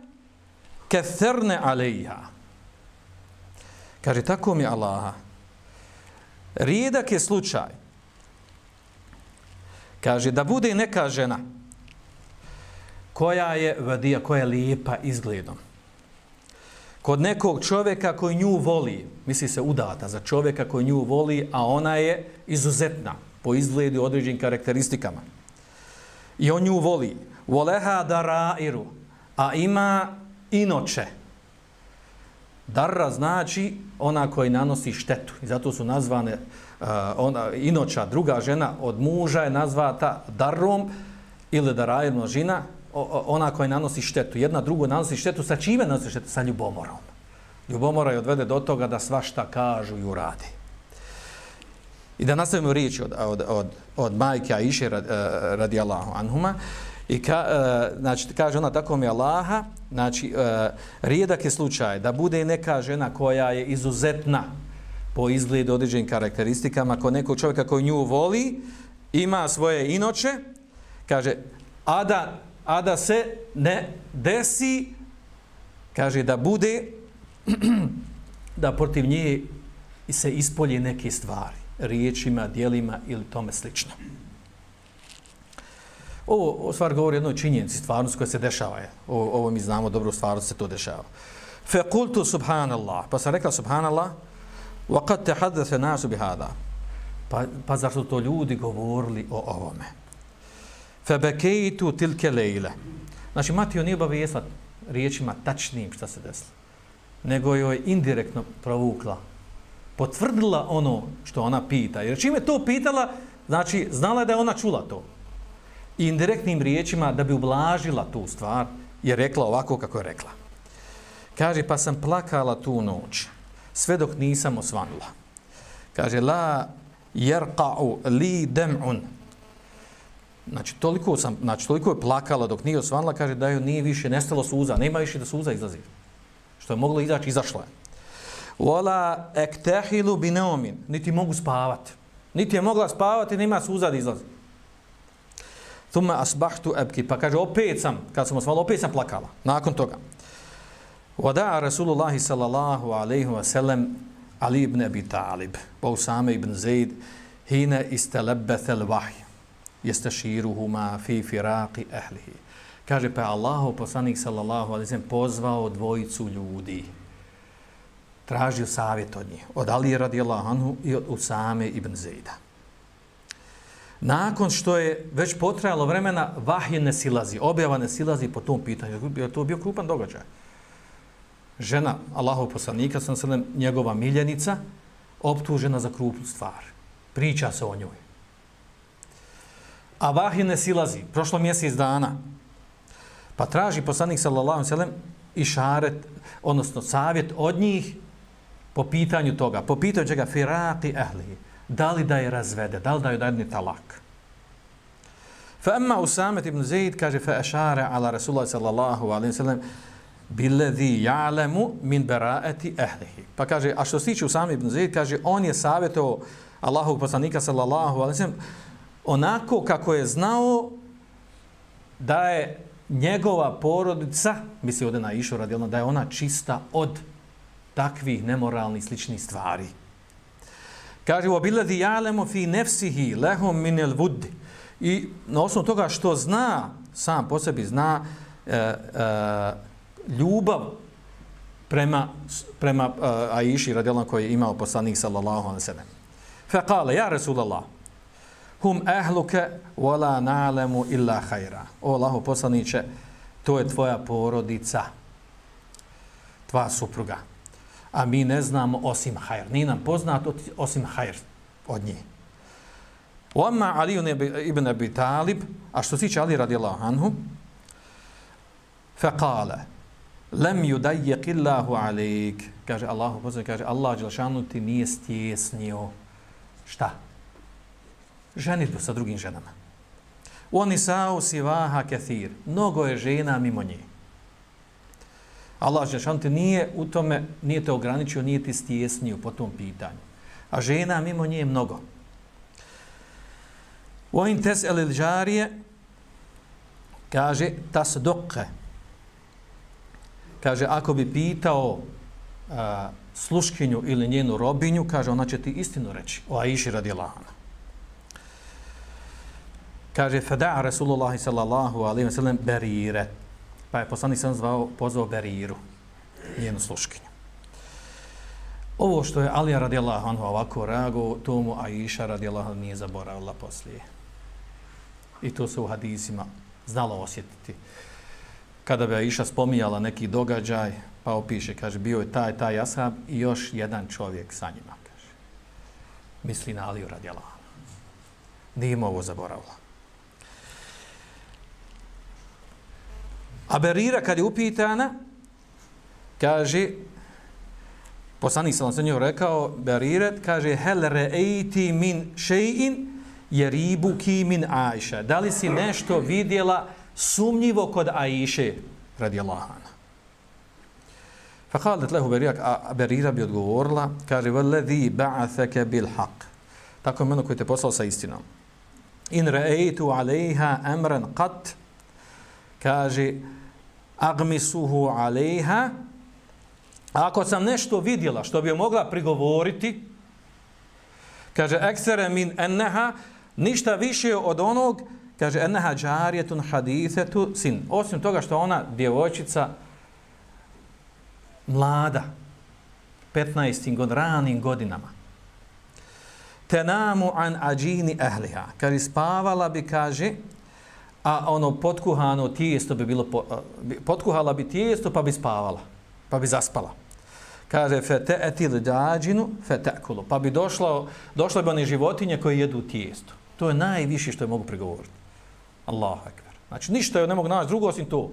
illa alejha. Kaže, tako mi Allaha. Rijedak je slučaj Kaže, da bude neka žena koja je vadija, koja je lijepa izgledom. Kod nekog čovjeka koji nju voli, misli se udata za čovjeka koji nju voli, a ona je izuzetna po izgledu određenim karakteristikama. I on nju voli. Voleha darairu, a ima inoče. Darra znači ona koji nanosi štetu. I zato su nazvane uh, ona, inoča, druga žena od muža je nazvata darrom ili daraj množina, ona koja nanosi štetu. Jedna drugo nanosi štetu, sa čime nanosi štetu? Sa ljubomorom. Ljubomora je odvede do toga da svašta kažu i uradi. I da nastavimo riječ od, od, od, od majke Aisha radi, uh, radi Allahu anhuma. I ka, uh, znači, kaže ona tako mi Allaha, znači, uh, rijedak je slučaj da bude neka žena koja je izuzetna, po izgledu određenim karakteristikama, kod nekog čovjeka koji nju voli, ima svoje inoče, kaže, a da, a da se ne desi, kaže, da bude, da protiv nje se ispolje neke stvari, riječima, dijelima ili tome slično. Ovo, ovo stvar govori o jednoj činjenici, stvarnost koja se dešava. Je. Ovo, ovo mi znamo, dobro stvarnost se to dešava. Fe kultu subhanallah. Pa sam rekla subhanallah, وَقَدْ تَحَدَّثَ نَاسُ بِهَذَا Pa, pa zašto to ljudi govorili o ovome? فَبَكَيْتُ تِلْكَ لَيْلَ Znači, Matio nije obavijesla riječima tačnim šta se desilo, nego joj indirektno provukla, potvrdila ono što ona pita. Jer čime to pitala, znači, znala je da je ona čula to. I indirektnim riječima da bi ublažila tu stvar, je rekla ovako kako je rekla. Kaže, pa sam plakala tu noć, sve dok nisam osvanula. Kaže, la jerqa'u li dem'un. Znači, toliko, sam, znači, toliko je plakala dok nije osvanula, kaže da joj nije više nestalo suza, nema više da suza izlazi. Što je moglo izaći, izašla je. Wala ektehilu bineomin, niti mogu spavati. Niti je mogla spavati, nema suza da izlazi. Thumma asbahtu abki. pa kaže, opet sam, kad sam osvala, opet sam plakala. Nakon toga. Wada'a Rasulullah sallallahu alaihi wa sallam Ali ibn Abi Talib, pa Usame ibn Zaid, hina istelebeth el vahj, jeste širuhuma fi firaqi ahlihi. Kaže, pa Allahu poslanik sallallahu alaihi wa sallam pozvao dvojicu ljudi, tražio savjet od njih, od Ali radijallahu anhu i od Usame ibn Zaida. Nakon što je već potrajalo vremena, vahje ne silazi, objava ne silazi po tom pitanju. Je to bio krupan događaj. Žena Allahov poslanika, sam sredem, njegova miljenica, optužena za krupnu stvar. Priča se o njoj. A vahje ne silazi. Prošlo mjesec dana. Pa traži poslanik sallallahu sallam i šaret, odnosno savjet od njih po pitanju toga. Po pitanju čega? Firati ehlihi da li da je razvede, da li da je dadne talak. Fa emma Usamet ibn Zaid kaže fa ashara ala Rasulullah sallallahu alaihi sallam billadhi ja'lemu min beraeti ehlihi. Pa kaže, a što se tiče Usamet ibn Zaid, kaže, on je savjetovao Allahov poslanika sallallahu alaihi sallam onako kako je znao da je njegova porodica, misli ovdje na Išu radijalno, da je ona čista od takvih nemoralnih sličnih stvari. Kaže, obiladi jalemo fi nefsihi lehom minel vud. I na osnovu toga što zna, sam po sebi zna, e, e, ljubav prema, prema e, Aiši, radijalno koji je imao poslanik sallallahu alaihi sallam. Fe kale, ja Rasulallah, hum ehluke wala na'lemu illa hajra. O Allaho poslaniće, to je tvoja porodica, tva supruga a mi ne znamo osim hajr. Nije nam poznat osim hajr od nje. Oma Ali ibn Abi Talib, a što siće Ali radijallahu anhu, faqala, lem yudajjek illahu alik, kaže Allah, poznat, kaže Allah Đelšanu ti nije stjesnio. Šta? Ženitbu sa drugim ženama. Oni sao sivaha kathir. Mnogo je žena mimo nje. Allah Žešan te nije u tome, nije te ograničio, nije ti stjesnio po tom pitanju. A žena mimo nje je mnogo. U ovim tes el džarije kaže tas. Kaže, ako bi pitao a, sluškinju ili njenu robinju, kaže, ona će ti istinu reći. O Aiši radi Allahana. Kaže, fada Rasulullah sallallahu alaihi wa sallam berire. Pa je poslanik sam zvao, pozvao Beriru, njenu sluškinju. Ovo što je Alija radijallahu anhu ovako reago, to mu Aisha radijallahu nije zaboravila poslije. I to se u hadisima znalo osjetiti. Kada bi Aisha spominjala neki događaj, pa opiše, kaže, bio je taj, taj ashab i još jedan čovjek sa njima, kaže. Misli na Aliju radijallahu anhu. Nije mu ovo zaboravila. A Berira kad je upitana, kaže, poslanik sam se njoj rekao, Beriret, kaže, hel re'eiti min še'in jeribu ki min Aisha. Da li si nešto vidjela sumnjivo kod Aisha, radi Allahana. Fa kalet lehu Berira, a Berira bi odgovorila, kaže, veledhi ba'atheke bil haq. Tako je meno koji te poslao sa istinom. In re'eitu alejha emren qat, kaže, agmisuhu alejha, ako sam nešto vidjela što bi mogla prigovoriti, kaže, eksere min enneha, ništa više od onog, kaže, enneha džarijetun hadithetu sin. Osim toga što ona djevojčica mlada, 15. god, ranim godinama. Tenamu an ađini ehliha. Kaže, spavala bi, kaže, a ono potkuhano tijesto bi bilo, potkuhala bi tijesto pa bi spavala, pa bi zaspala. Kaže, fete etil dađinu, fetekulu. Pa bi došla, došla bi one životinje koje jedu tijesto. To je najviše što je mogu pregovoriti. Allahu akbar. Znači, ništa je ne mogu naći drugo osim to.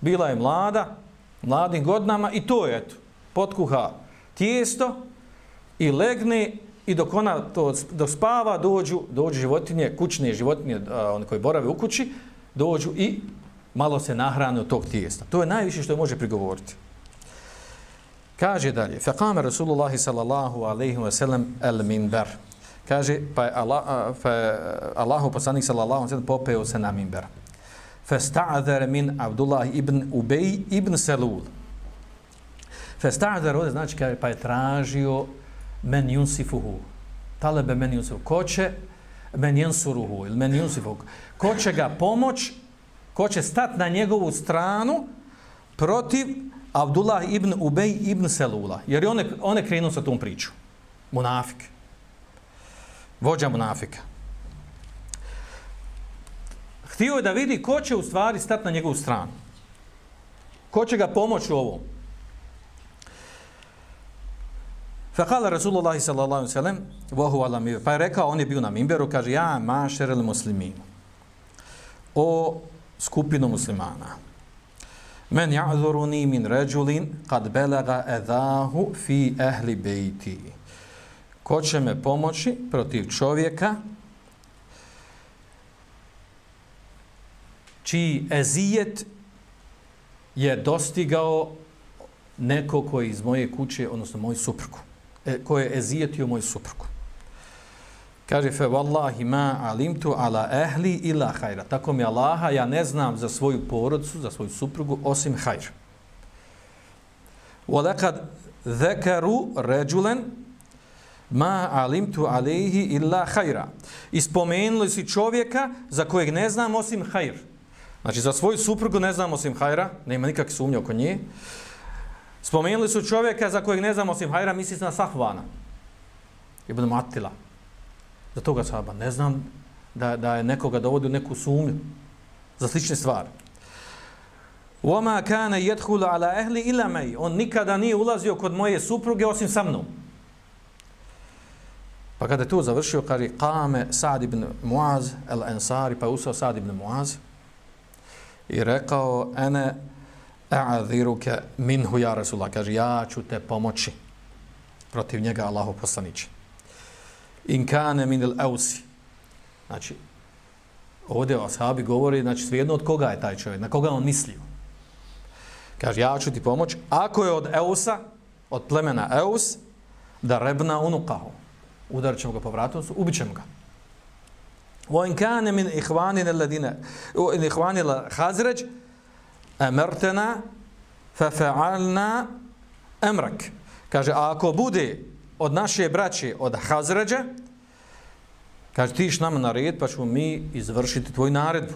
Bila je mlada, mladim godinama i to je, eto, potkuha tijesto i legne i dok ona to dok spava dođu dođu životinje kućne životinje one koje borave u kući dođu i malo se nahrane od tog tijesta. To je najviše što je može prigovoriti. Kaže dalje faqama rasulullah sallallahu alejhi ve sellem al minbar kaže pa Allah fa pa Allahu poslanik sallallahu alejhi ve sellem popeo se na minbar fasta'adhara min Abdullah ibn Ubay ibn Salul. Fasta'adhara, znači kaže pa je tražio men yunsifuhu. Talebe men yunsifuhu. Ko će men yansuruhu ili men yunsifuhu. Ko će ga pomoć, ko će stat na njegovu stranu protiv Abdullah ibn Ubej ibn Selula. Jer one, one krenu sa tom priču. Munafik. Vođa munafika. Htio je da vidi ko će u stvari stati na njegovu stranu. Ko će ga pomoći u ovom. Fakala Rasulullah sallallahu alaihi sallam, vohu ala mi, pa je rekao, on je bio na mimberu, kaže, ja mašer ili muslimin, o skupinu muslimana. Men ja'zuruni min ređulin kad belaga edahu fi ehli bejti. Ko će me pomoći protiv čovjeka čiji ezijet je dostigao neko koji iz moje kuće, odnosno moj suprugu E, koje je ezijetio moj suprugu. Kaže, fe wallahi ma alimtu ala ehli ila hajra. Tako mi Allaha, ja ne znam za svoju porodcu, za svoju suprugu, osim hajra. Walakad zekaru ređulen ma alimtu alejhi illa hajra. Ispomenuli si čovjeka za kojeg ne znam osim hajr. Znači, za svoju suprugu ne znam osim hajra, nema nikakve sumnje oko nje. Spomenuli su čovjeka za kojeg ne znamo osim hajra, misli se na Sahvana. Ibn Matila. Za toga sahaba. Ne znam da, da je nekoga dovodi u neku sumnju. Za slične stvari. Oma kane yadkhulu ala ehli illa mej. On nikada nije ulazio kod moje supruge osim sa mnom. Pa kada je to završio, kaže, kame Sa'd ibn Muaz, el Ensari, pa je usao Sa'd ibn Muaz i rekao, ene a'adhiruke minhu ja Rasulullah. Kaže, ja ću te pomoći protiv njega Allahu poslaniće. In kane min il eusi. Znači, ovdje o ashabi govori, znači, svijedno od koga je taj čovjek, na koga on mislio. Kaže, ja ću ti pomoći. Ako je od Eusa, od plemena Eus, da rebna unukahu. Udarit ćemo ga po vratu, ubit ćemo ga. Vo in kane min ihvanin ladine, in ihvanin la hazređ, emertena fa fa'alna emrak. Kaže, a ako bude od naše braće, od Hazređa, kaže, ti iš nam nared, pa ćemo mi izvršiti tvoj naredbu.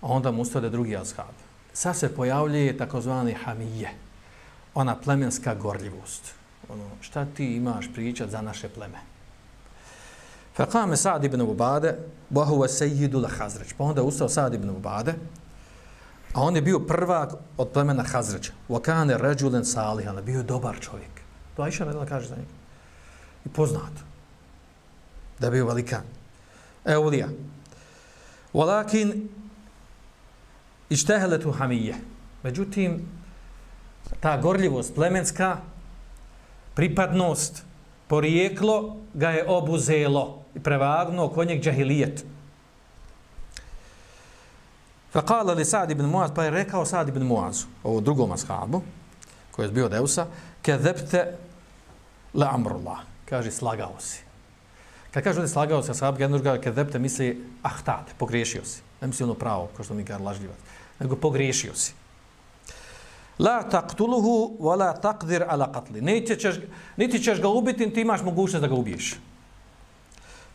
A onda mu ustade drugi ashab. Sad se pojavljuje takozvani hamije, ona plemenska gorljivost. Ono, šta ti imaš pričat za naše pleme? Fa kame Sa'd ibn Ubade, wa huwa la Hazređ. Pa onda ustao Sa'd ibn Ubade, A on je bio prvak od plemena Hazreća. Vakane ređulen salihan. Bio je dobar čovjek. To Aisha Radila kaže za njega. I poznat. Da je bio velikan. Eulija. Walakin išteheletu hamije. Međutim, ta gorljivost plemenska, pripadnost, porijeklo ga je obuzelo i prevagnuo kod njeg džahilijet. Faqala li Sa'd ibn Muaz, pa je rekao Sa'd ibn Muaz, ovo drugom ashabu, koji je bio od Eusa, kezepte la amrullah. Kaže, slagao si. Kad kaže ovdje slagao si, ashab, jedno druga, kezepte misli, ah, pogriješio si. Ne misli ono pravo, kao što mi kaže lažljivac. Nego pogriješio si. La taqtuluhu wa la taqdir ala qatli. Niti ćeš, niti ćeš ga ubiti, ti imaš mogućnost da ga ubiješ.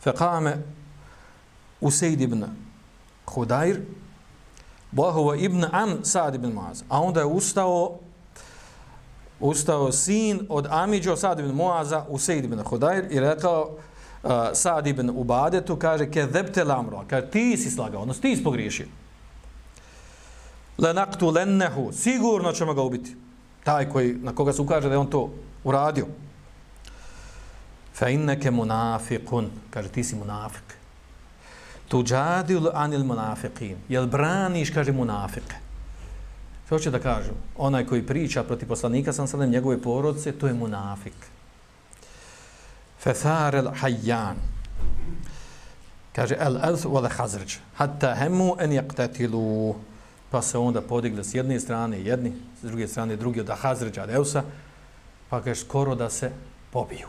Fa qame Usaid ibn Hudair, Bahova ibn Am Sa'd ibn Muaz. A onda je ustao ustao sin od Amidžo Sad ibn Muaza u Sejid ibn Hudajr i rekao uh, Sad ibn Ubadetu, kaže, ke zebte lamro, kaže, ti si slagao, odnosno ti si pogriješio. Lenaktu lennehu, sigurno ćemo ga ubiti. Taj koji, na koga se ukaže da je on to uradio. Fe inneke munafikun, kaže, ti si munafik. Tu anil munafiqin. Jel braniš, kaže, munafike. Što hoće da kažu? Onaj koji priča protiv poslanika, sam sadem njegove porodce, to je munafik. Fethar hajjan. Kaže, el elf vole hazrđ. Hatta hemu en jaktetilu. Pa se onda podigle s jedne strane jedni, s druge strane drugi od hazrđa od Eusa. Pa kaže, skoro da se pobiju.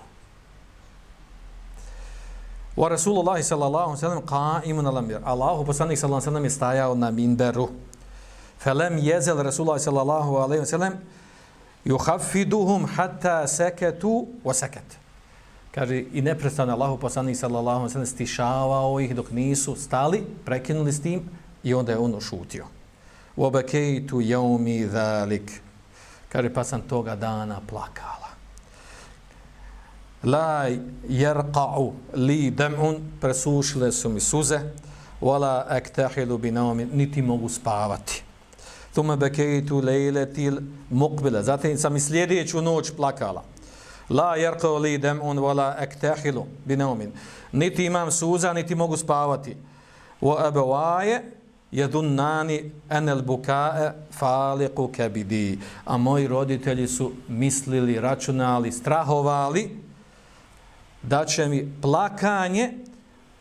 Wa Rasulullahi sallallahu sallam qa'imun al-amir. Allahu poslanik sallallahu sallam je stajao na minberu. Felem jezel Rasulullah sallallahu alaihi wa sallam yuhaffiduhum hatta sakatu wa sakat. Kaže, i neprestano Allahu poslanik sallallahu alaihi wa sallam stišavao ih dok nisu stali, prekinuli s tim i onda je on ušutio. Wabakeitu yaumi dhalik. Kaže, pa sam toga dana plakala. La jerqa'u li dem'un, presušile su mi suze, wala ektahilu bi naomi, niti mogu spavati. Tume bekeitu lejletil mukbile. Zatim sam i sljedeću noć plakala. La jerqa'u li dam'un wala aktahilu bi nawmin. Niti imam suza, niti mogu spavati. Wa abawaya yadunnani an bukae faliku faliqu kabidi. A moji roditelji su mislili, računali, strahovali da će mi plakanje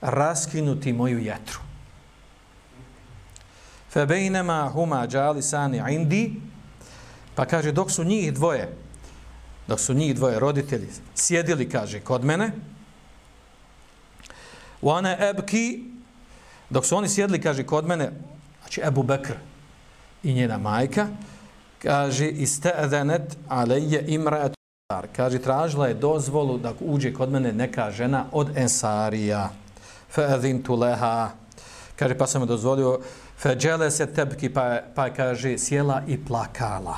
raskinuti moju jetru. Febejnema huma džalisani indi, pa kaže, dok su njih dvoje, dok su njih dvoje roditelji sjedili, kaže, kod mene, u ebki, dok su oni sjedili, kaže, kod mene, znači Ebu Bekr i njena majka, kaže, iste edenet aleje imra kaže, tražila je dozvolu da uđe kod mene neka žena od Ensarija, fe edintu leha, kaže, pa sam je dozvolio, Feđele se tebki, pa, pa kaže, sjela i plakala.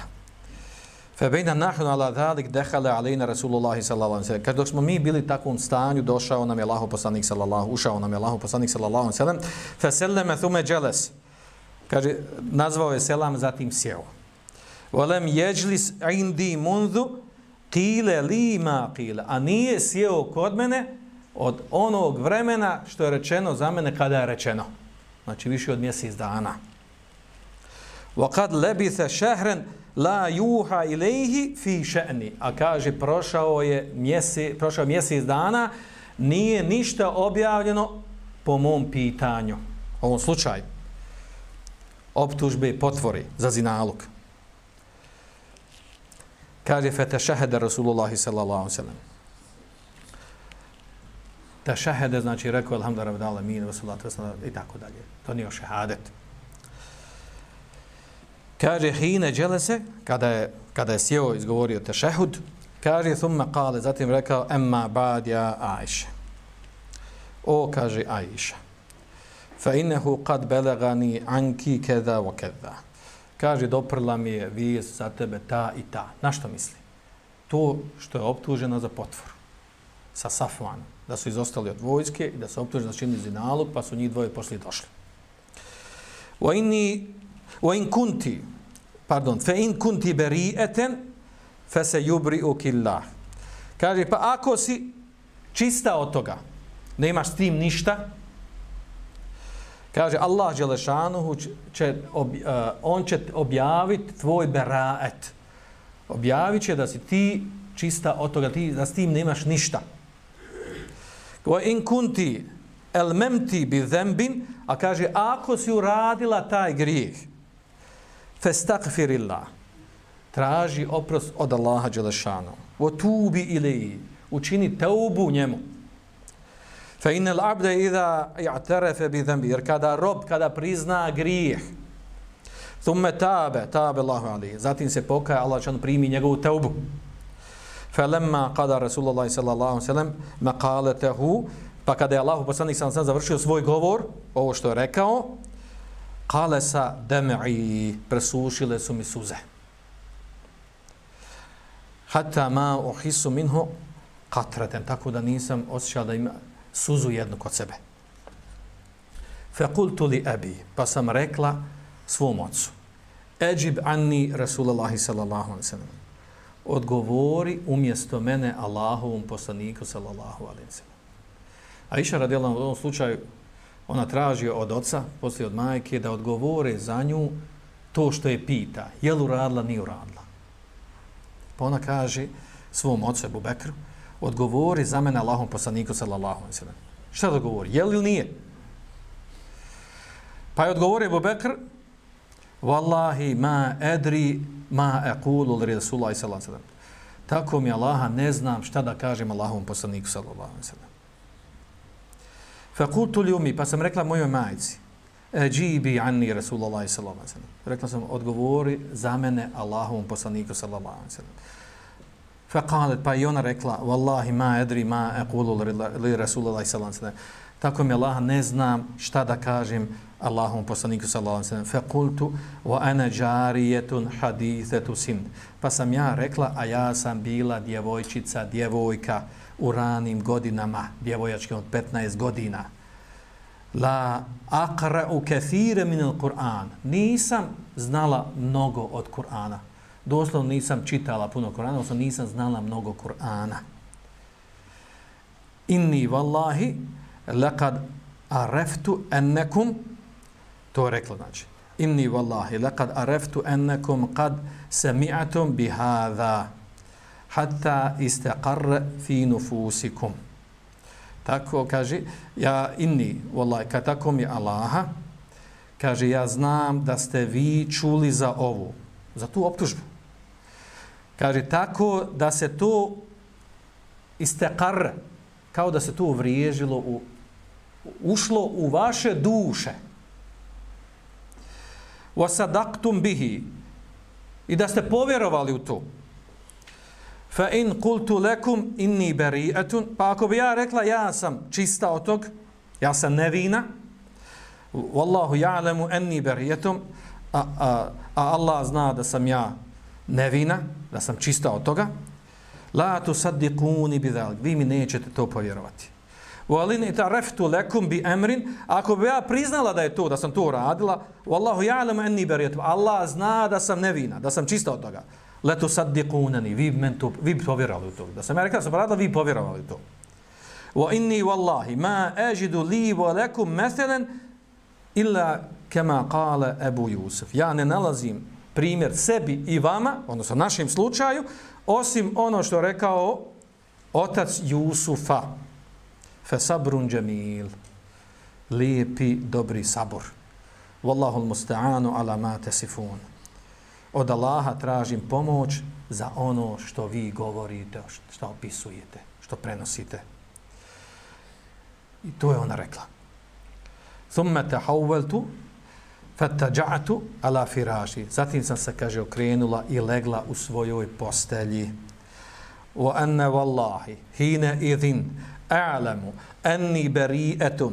Febejna nahnu ala dhalik dehale alejna Rasulullahi sallallahu alaihi sallam. Kad dok smo mi bili takvom stanju, došao nam je Allaho poslanik sallallahu, ušao nam je Allaho poslanik sallallahu alaihi sallam. Feselleme thume dželes. Kaže, nazvao je selam, zatim sjeo. Volem jeđlis indi mundu kile li ma kile. A nije sjeo kod mene od onog vremena što je rečeno za mene kada je rečeno znači više od mjesec dana. Wa kad labitha shahran la yuha ilaihi fi sha'ni. A kaže prošao je mjesec, prošao mjesec dana, nije ništa objavljeno po mom pitanju. U ovom slučaju optužbe potvori za zinaluk. Kaže fete šahede Rasulullahi sallallahu sallam. Da znači rekao alhamdulillah rabbil alamin wa vasallam, i tako dalje. To nije šehadet. Kaže hine dželese kada je kada je sjeo izgovorio tešehud, kaže thumma qala zatim rekao emma ba'd ya Aisha. O kaže Aisha. Fa innahu qad balagani anki kaza wa kaza. Kaže doprla mi je vijest za tebe ta i ta. Na što misli? To što je optužena za potvor sa Safvanom da su izostali od vojske i da su optuženi za činni zinalog, pa su njih dvoje poslije došli. Wa inni wa in kunti pardon fa in kunti bari'atan fa sayubri'uki Allah kaže pa ako si čista od toga ne imaš s tim ništa kaže Allah dželešanuhu će ob, uh, on će objaviti tvoj beraet. Objavit će da si ti čista od toga ti da s tim nemaš ništa. Wa in kunti el memti bi zembin, a kaže, ako si uradila taj grijeh, festakfirillah, traži oprost od Allaha Đelešanu, wa tubi ili, učini teubu njemu. Fa inel abde idha i'tarefe bi zembi, jer kada rob, kada prizna grijeh, thumme tabe, tabe Allahu alihi, zatim se pokaja, Allah će primi njegovu teubu. Falamma qada Rasulullah sallallahu alejhi ve sellem pa kada je Allahu poslanik sallallahu završio svoj govor ovo što je rekao qala sa dam'i presušile su mi suze Hatta ma uhisu minhu katraten, tako da nisam osjećao da ima suzu jednu kod sebe. Fekultu li ebi, pa sam rekla svom ocu. Eđib anni Rasulallahi sallallahu alaihi sallam. Odgovori umjesto mene Allahovom poslaniku sallallahu alaihi sallam. A iša radila u ovom slučaju, ona traži od oca, poslije od majke, da odgovore za nju to što je pita. Je li uradila, nije uradila. Pa ona kaže svom ocu Ebu Bekru, odgovori za mene Allahom poslaniku sallallahu alaihi sallam. Šta da govori? Je li ili nije? Pa je odgovorio Ebu Bekr, Wallahi ma edri ma ekulu li Rasulullah sallallahu alaihi sallam. Tako mi Allaha ne znam šta da kažem Allahom poslaniku sallallahu alaihi sallam. Fakultu li umi, pa sam rekla mojoj majici, Eđibi anni Rasulullah sallallahu alaihi sallam. Rekla sam, odgovori za mene Allahom poslaniku sallallahu alaihi sallam. Faqalet, pa i ona rekla, Wallahi ma edri ma ekulu li Rasulullah sallallahu sallam. Tako mi Allah ne znam šta da kažem Allahom poslaniku sallallahu alaihi sallam. Faqultu wa ana jariyatun hadithatu sin. Pa sam ja rekla, a ja sam bila djevojčica, djevojka u ranim godinama, djevojačke od 15 godina. La aqra'u kathira min al-Qur'an. Nisam znala mnogo od Kur'ana. Doslovno nisam čitala puno Kur'ana, odnosno nisam znala mnogo Kur'ana. Inni wallahi laqad araftu annakum to je rekla znači. Inni wallahi laqad araftu annakum kad sami'tum bi hadha hatta istaqarra fi nufusikum. Tako kaže ja inni wallahi kad tako mi Allaha kaže ja znam da ste vi čuli za ovu za tu optužbu kaže tako da se to istekar, kao da se to uvriježilo u ušlo u vaše duše. Wasadaqtum bihi. I da ste povjerovali u to. Fa in qultu lakum inni bari'atun, pa ako bi ja rekla ja sam čista od tog, ja sam nevina. Wallahu ya'lamu anni bari'atun, a, a, a Allah zna da sam ja nevina, da sam čista od toga. La bi bidhalik. Vi mi nećete to povjerovati. Walin itaraftu lakum bi amrin, ako bi ja priznala da je to, da sam to radila, wallahu ja'lam anni bariyat. Allah zna da sam nevina, da sam čista od toga. La tusaddiqunani, vi men to, vi povjerovali u to. Da sam ja rekla da sam radila, vi povjerovali u to. Wa inni wallahi ma ajidu li wa lakum mathalan illa kama qala Abu Yusuf. Ja ne nalazim primjer sebi i vama, odnosno našem slučaju, osim ono što rekao otac Jusufa. Fa sabrun jamil lijepi dobri sabor. Wallahu musta'anu ala ma tasifun. Od Allaha tražim pomoć za ono što vi govorite što opisujete što prenosite. I to je ona rekla. Thumma tahawwaltu fataja'tu ala firashi zatim sam se kaže okrenula i legla u svojoj postelji. Wa anna wallahi hina idhin a'lamu anni bari'atun.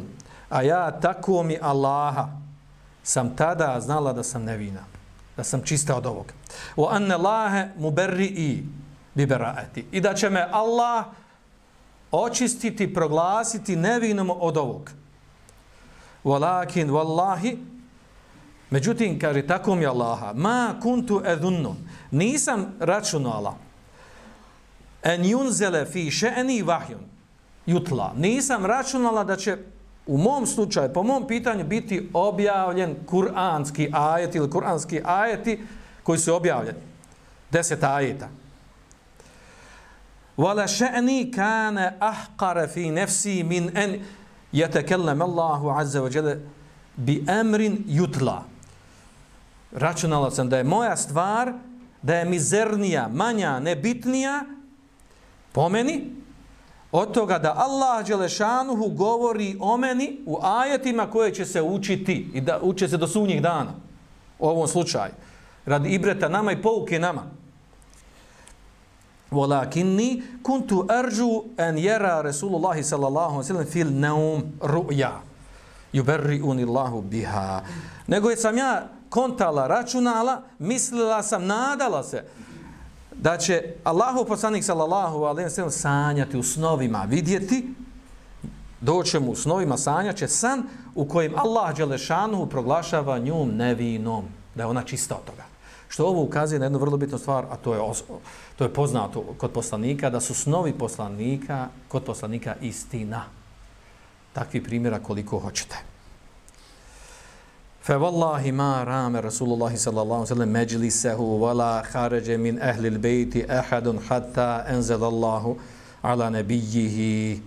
A ja tako mi Allaha sam tada znala da sam nevina da sam čista od ovog wa anna Allaha mubarri'i bi bara'ati. I da će me Allah očistiti proglasiti nevinom od ovog walakin wallahi međutim kaže tako mi Allaha ma kuntu edunnu, nisam računala en yunzala fi sha'ni wahyun jutla. Nisam računala da će u mom slučaju, po mom pitanju, biti objavljen kuranski ajet ili kuranski ajeti koji su objavljeni. Deset ajeta. Vala še'ni kane ahkare fi nefsi min en jetekellem Allahu azza wa jale bi emrin jutla. Računala sam da je moja stvar, da je mizernija, manja, nebitnija, po meni, od toga da Allah Đelešanuhu govori o meni u ajetima koje će se učiti i da uče se do sunnjih dana u ovom slučaju. Radi ibreta nama i pouke nama. Walakinni kuntu arju an yara Rasulullah sallallahu alejhi ve sellem fil naum ru'ya yubarri'uni Allahu biha. Nego sam ja kontala, računala, mislila sam, nadala se da će Allahu poslanik sallallahu alejhi ve sellem sanjati u snovima, vidjeti doće mu u snovima sanjaće san u kojem Allah dželešanu proglašava nju nevinom, da je ona čista od toga. Što ovo ukazuje na jednu vrlo bitnu stvar, a to je to je poznato kod poslanika da su snovi poslanika kod poslanika istina. Takvi primjera koliko hoćete. Fe wallahi ma rame Rasulullah sallallahu alaihi sallam međlisehu vala kharaje min ehlil bejti ehadun hatta enzelallahu ala nebijihi.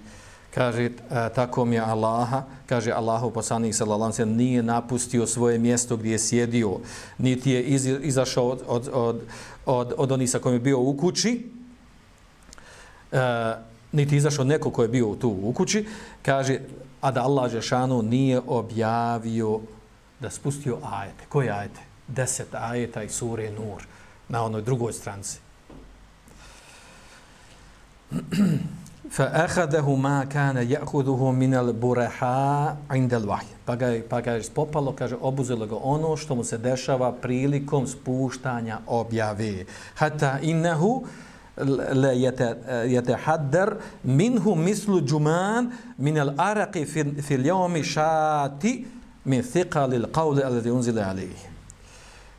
Kaže, e, tako mi je Allaha, kaže Allahu poslanik sallallahu alaihi nije napustio svoje mjesto gdje je sjedio, niti je izašao od, od, od, od, od onih sa kojim je bio u kući, e, niti izašao neko ko je bio tu u kući, kaže, a da Allah Žešanu nije objavio da spustio ajete. Koje ajete? Deset ajeta i sure Nur na onoj drugoj stranci. فَأَخَذَهُ مَا كَانَ يَأْخُذُهُ مِنَ الْبُرَحَا عِنْدَ الْوَحْيِ Pa ga, pa ga je spopalo, kaže, obuzelo ga ono što mu se dešava prilikom spuštanja objave. Hata innehu la yatahaddar minhu mislu juman min al-araqi fi al-yawmi shati min thiqali al-qawli alladhi unzila alayhi.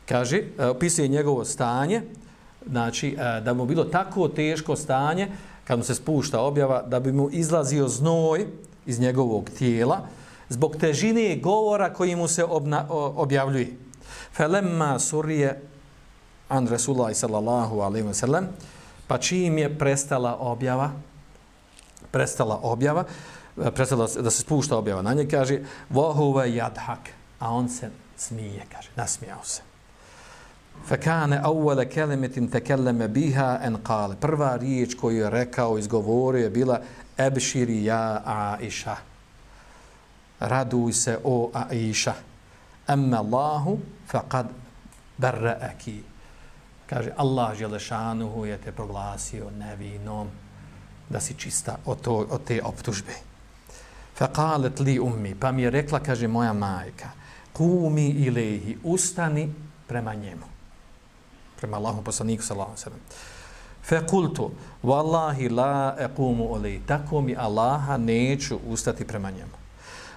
Kaže, e, opisuje njegovo stanje, znači e, da mu bilo tako teško stanje kad mu se spušta objava da bi mu izlazio znoj iz njegovog tijela zbog težine govora koji mu se obna, objavljuje. Felemma surije an Rasulullah sallallahu alaihi wa sallam pa čim je prestala objava prestala objava E, prestala da se spušta objava na nje, kaže vohuve jadhak, a on se smije, kaže, nasmijao se. Fekane awwala kelimetin tekelleme biha en kale. Prva riječ koju je rekao, izgovorio je bila ebširi ja Aisha. Raduj se o Aisha. Emme Allahu faqad barra'aki. Kaže, Allah Želešanuhu je te proglasio nevinom da si čista od, to, od te optužbe. Faqalet li ummi, pa mi je rekla, kaže moja majka, kumi ilehi, ustani prema njemu. Prema Allahu poslaniku sallallahu alejhi ve sellem. Faqultu wallahi la ekumu olej, tako mi Allaha neću ustati prema njemu.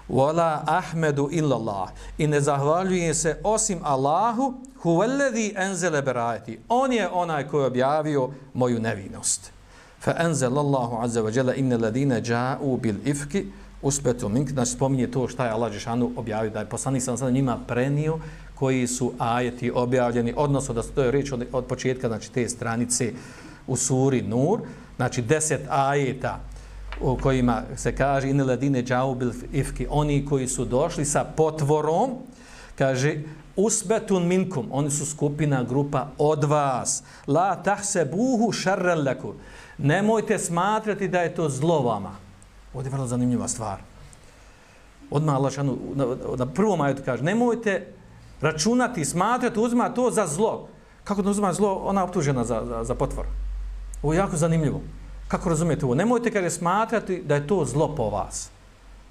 Wala ahmedu illallah. I ne zahvaljuje se osim Allahu, huwallazi enzele bara'ati. On je onaj koji je objavio moju nevinost. Fa enzel Allahu azza wa jalla innal ladina ja'u bil ifki uspetu mink, znači spominje to šta je Allah Žešanu objavio, da je poslanik sam sada njima prenio koji su ajeti objavljeni, odnosno da to je riječ od, od početka, znači te stranice u suri Nur, znači deset ajeta u kojima se kaže in ladine džaubil ifki, oni koji su došli sa potvorom, kaže usbetun minkum, oni su skupina, grupa od vas, la tahse buhu šarreleku, nemojte smatrati da je to zlo vama, Ovdje je vrlo zanimljiva stvar. Odmah Allah šanu, na, na prvom ajetu kaže, nemojte računati, smatrati, uzima to za zlo. Kako da uzima zlo? Ona je optužena za, za, za potvor. Ovo je jako zanimljivo. Kako razumijete ovo? Nemojte kaže smatrati da je to zlo po vas.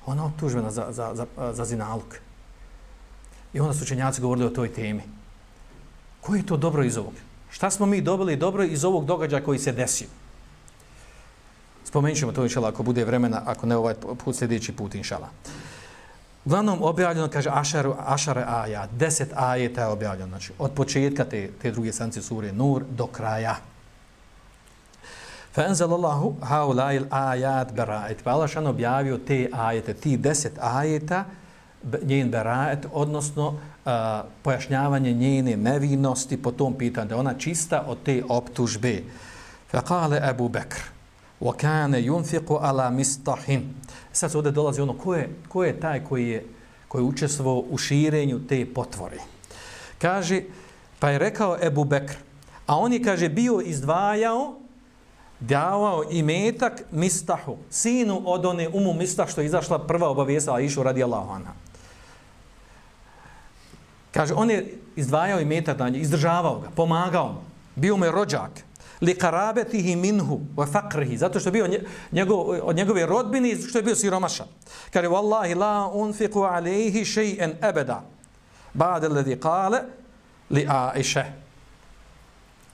Ona je optužena za, za, za, za zinaluk. I onda su učenjaci govorili o toj temi. Koje je to dobro iz ovog? Šta smo mi dobili dobro iz ovog događaja koji se desio? Spomenut ćemo to inšala ako bude vremena, ako ne ovaj put sljedeći put inšala. Uglavnom objavljeno, kaže Ašaru, Ašare aja, deset ajeta je objavljeno, znači od početka te, te druge sancije sure Nur do kraja. Fenzal Allahu haulajil ajat beraet. Pa Allah šan objavio te ajete, ti deset ajeta, njen beraet, odnosno uh, pojašnjavanje njene nevinosti po tom pitanju, da ona čista od te optužbe. Fa kale Ebu Bekr, وَكَانَ يُنْفِقُ عَلَى مِسْتَحِنْ Sad se ovdje dolazi ono, ko je, ko je taj koji je, koji je učestvovao u širenju te potvore? Kaže, pa je rekao Ebu Bekr, a on je, kaže, bio izdvajao, davao i metak Mistahu, sinu od one umu Mistah što je izašla prva obavijesa, a išu radi Allahana. Kaže, on je izdvajao i metak na nje, izdržavao ga, pomagao mu, bio mu je rođak li karabetihi minhu wa faqrihi zato što je bio njegov od njegove rodbine što je bio siromašan kaže wallahi la unfiqu alayhi shay'an abada ba'da alladhi qala li aisha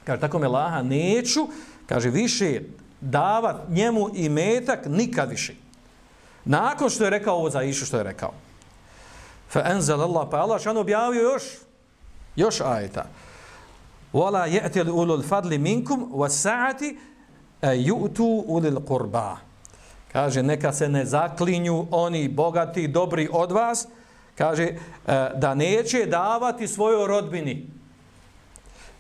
Kaže, tako mi laha, neću, kaže, više davat njemu i metak nikad više. Nakon što je rekao ovo za Išu što je rekao. Fa anzala Allah, pa Allah šan objavio još, još ajeta. Wala je'ti ulul fadli minkum wa sa'ati e, ju'tu ulil qurba. Kaže, neka se ne zaklinju oni bogati, dobri od vas, kaže, e, da neće davati svojoj rodbini.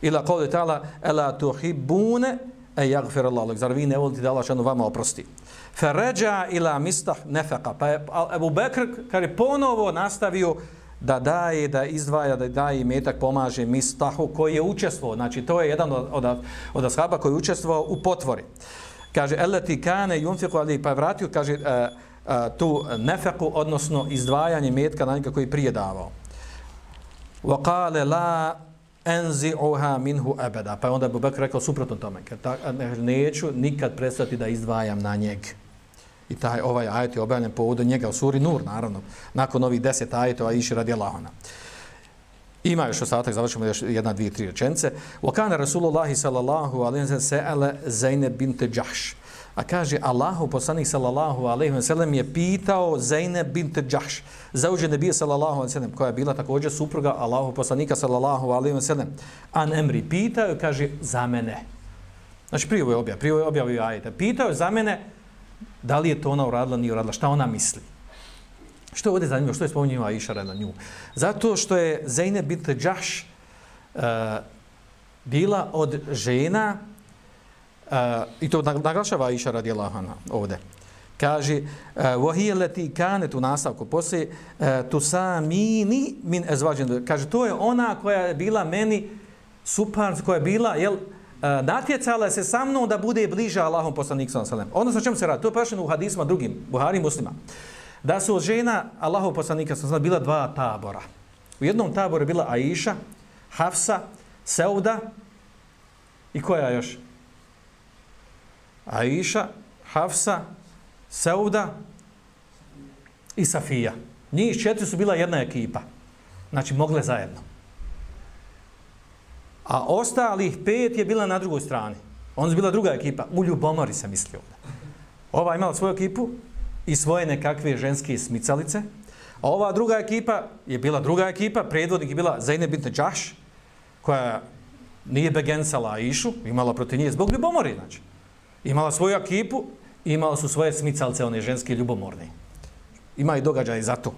Ila kod je tala, ela tuhibbune e jagfir Allah, zar vi ne volite da Allah šanu vama oprosti. Feređa ila mistah nefeqa. Pa je Ebu Bekr, kada je ponovo nastavio uh, da daje, da izdvaja, da daje metak, pomaže mistahu koji je učestvovao. Znači, to je jedan od, od, od ashaba koji je učestvovao u potvori. Kaže, eleti kane junfiku, ali, pa je vratio, kaže, uh, uh, tu nefeku, odnosno izdvajanje metka na njega koji prije davao. Wa kale la enzi'uha minhu abada. Pa je onda Bubek rekao suprotno tome. Kad ta, eh, neću nikad prestati da izdvajam na njega. I taj ovaj ajet je objavljen povodom njega u suri Nur, naravno. Nakon ovih deset ajetova iši radi Allahona. Ima još ostatak, završimo još jedna, dvije, tri rečence. Wakana Rasulullahi sallallahu alaihi wa sallam se'ala Zainab binte Jahš. A kaže, Allahu poslanik sallallahu alaihi wa sallam je pitao Zainab bint Jahš, zauđe nebije sallallahu alaihi wa sallam, koja je bila također supruga Allahu poslanika sallallahu alaihi wa sallam. An emri, pitao kaže, za mene. Znači, prije ovo je objav, prije ovo je objav i ajeta. Pitao za mene, da li je to ona uradila, nije uradila, šta ona misli. Što je ovdje zanimljivo, što je spominjava Aisha rada nju? Zato što je Zainab bint Jahš uh, bila od žena Uh, I to naglašava Iša radi Allahana ovdje. Kaže, وَهِيَ لَتِي كَانَتُ u nastavku, poslije, uh, tu samini min ezvađen. Kaže, to je ona koja je bila meni super, koja je bila, jel, uh, E, natjecala se sa mnom da bude bliža Allahom poslanik ve sellem. Odnosno, čemu se radi? To je pašeno u hadisima drugim, Buhari i muslima. Da su od žena Allahov poslanika sallam bila dva tabora. U jednom taboru je bila Aisha, Hafsa, Seuda i koja još? Aisha, Hafsa, Sauda i Safija. Njih četiri su bila jedna ekipa. Znači, mogle zajedno. A ostalih pet je bila na drugoj strani. Onda je bila druga ekipa. U Ljubomori se misli ovdje. Ova imala svoju ekipu i svoje nekakve ženske smicalice. A ova druga ekipa je bila druga ekipa. Predvodnik je bila Zajne Bintne Đaš, koja nije begensala Išu, imala protiv nje zbog Ljubomori, znači imala svoju ekipu, imala su svoje smicalce, one ženske ljubomorne. Ima i događaj za to.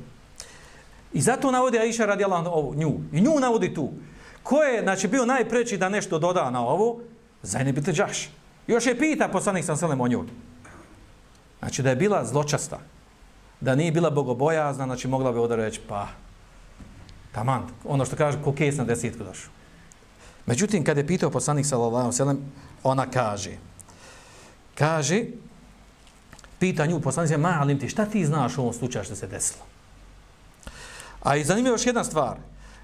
I zato navodi Aisha radi Allah nju. I nju navodi tu. Ko je znači, bio najpreći da nešto doda na ovo? Zajne biti džaš. Još je pita poslanik sam selem o njoj. Znači da je bila zločasta. Da nije bila bogobojazna, znači mogla bi ovdje reći, pa, taman, ono što kaže, ko kes na desetku došao. Međutim, kad je pitao poslanik sallallahu sallam, ona kaže, Kaže, pita nju poslanice, malim ti, šta ti znaš u ovom slučaju što se desilo? A i zanimljiva još jedna stvar,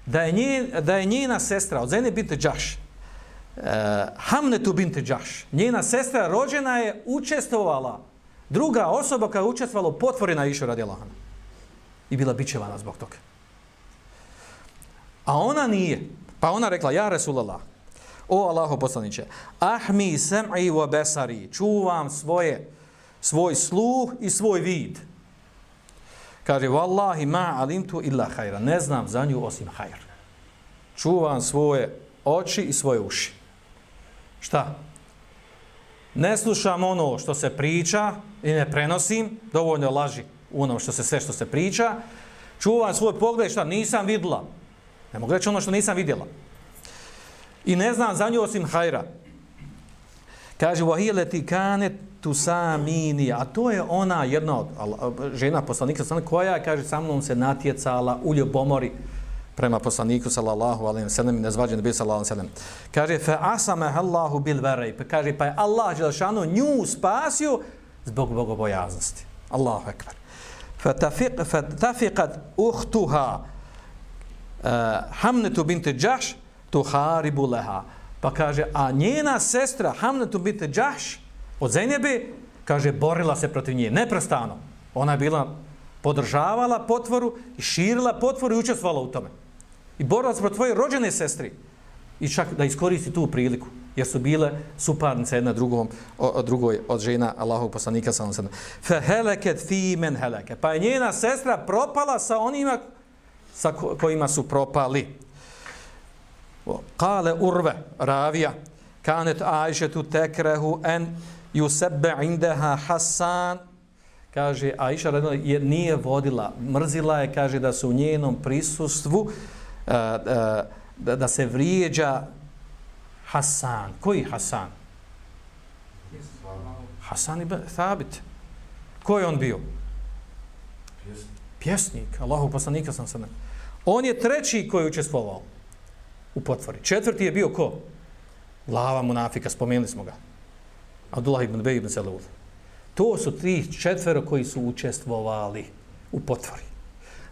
da je, nje, da je njena sestra, od Zene binte Đaš, uh, Hamnetu binte Đaš, njena sestra rođena je učestvovala, druga osoba koja je učestvovala u potvori na Išu radi Allahana. I bila bićevana zbog toga. A ona nije. Pa ona rekla, ja Resulallah, O Allaho poslaniće, ahmi sem'i wa besari, čuvam svoje, svoj sluh i svoj vid. Kaže, wallahi ma alimtu illa hajra, ne znam za nju osim hajra. Čuvam svoje oči i svoje uši. Šta? Ne slušam ono što se priča i ne prenosim, dovoljno laži u onom što se sve što se priča. Čuvam svoj pogled, šta nisam vidla. Ne mogu reći ono što nisam vidjela. I ne znam za nju osim hajra. Kaže, vahileti kanet tusamini. A to je ona jedna od žena poslanika, koja kaže, sa mnom se natjecala u ljubomori prema poslaniku sallallahu alejhi ve sellem i nezvađen bi sallallahu alejhi ve sellem. Kaže fa asama Allahu bil varai. Pa kaže pa je Allah dželešanu nju spasio zbog bogobojaznosti. Allahu ekber. Fa tafiq fa tafiqat ukhtuha eh, uh, Hamnatu bint Jahsh tuharibu laha. leha. Pa kaže, a njena sestra Hamnetu bint Jahsh od Zenjebe, kaže, borila se protiv nje, neprestano. Ona je bila, podržavala potvoru i širila potvoru i učestvovala u tome. I borila se protiv tvoje rođene sestri. I čak da iskoristi tu priliku. jer su bile suparnice jedna drugom, o, drugoj od žena Allahovog poslanika sa onom Fe heleket fi men heleke. Pa je njena sestra propala sa onima sa kojima su propali. Kale urve, ravija, kanet ajšetu tekrehu en Jusebe indaha Hasan, kaže, Aisha radila, je nije vodila, mrzila je, kaže, da su u njenom prisustvu, uh, uh, da, da se vrijeđa Hasan. Koji Hasan? Hasan ibn Thabit. Ko je on bio? Pjesnik. Pjesnik. Allahu poslanika sam sad. On je treći koji je učestvovao u potvori. Četvrti je bio ko? Lava munafika, spomenuli smo ga. Abdullah ibn Bej ibn Selul. To su tri četvero koji su učestvovali u potvori.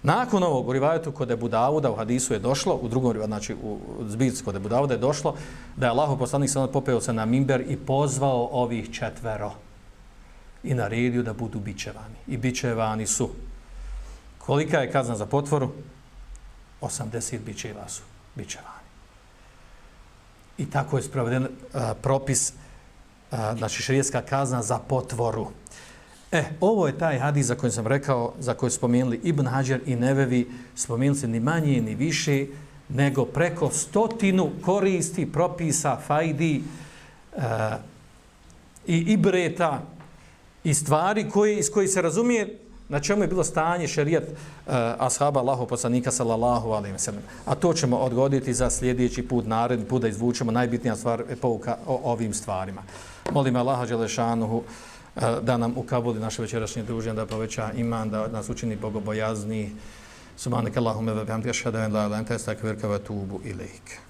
Nakon ovog u rivajetu kod Ebu Davuda u hadisu je došlo, u drugom rivajetu, znači u zbirci kod Ebu Davuda je došlo, da je Allah poslanik sada popeo se na mimber i pozvao ovih četvero i naredio da budu bičevani. I bičevani su. Kolika je kazna za potvoru? 80 bičeva su bičevani. I tako je sproveden uh, propis, uh, a, znači širijetska kazna za potvoru. E, ovo je taj hadis za koji sam rekao, za koji spomenuli Ibn Hajar i Nevevi, spomenuli se ni manje ni više, nego preko stotinu koristi, propisa, fajdi uh, i ibreta i stvari koji, iz koji se razumije na čemu je bilo stanje šerijat uh, e, ashaba Allahu poslanika sallallahu alejhi ve sellem. A to ćemo odgoditi za sljedeći put, naredni put da izvučemo najbitnija stvar e, pouka o ovim stvarima. Molim Allaha dželle eh, da nam ukabuli naše večerašnje druženje, da poveća iman, da nas učini bogobojazni. Subhanakallahumma wa bihamdika ashhadu an la ilaha illa anta astaghfiruka wa atubu ilaik.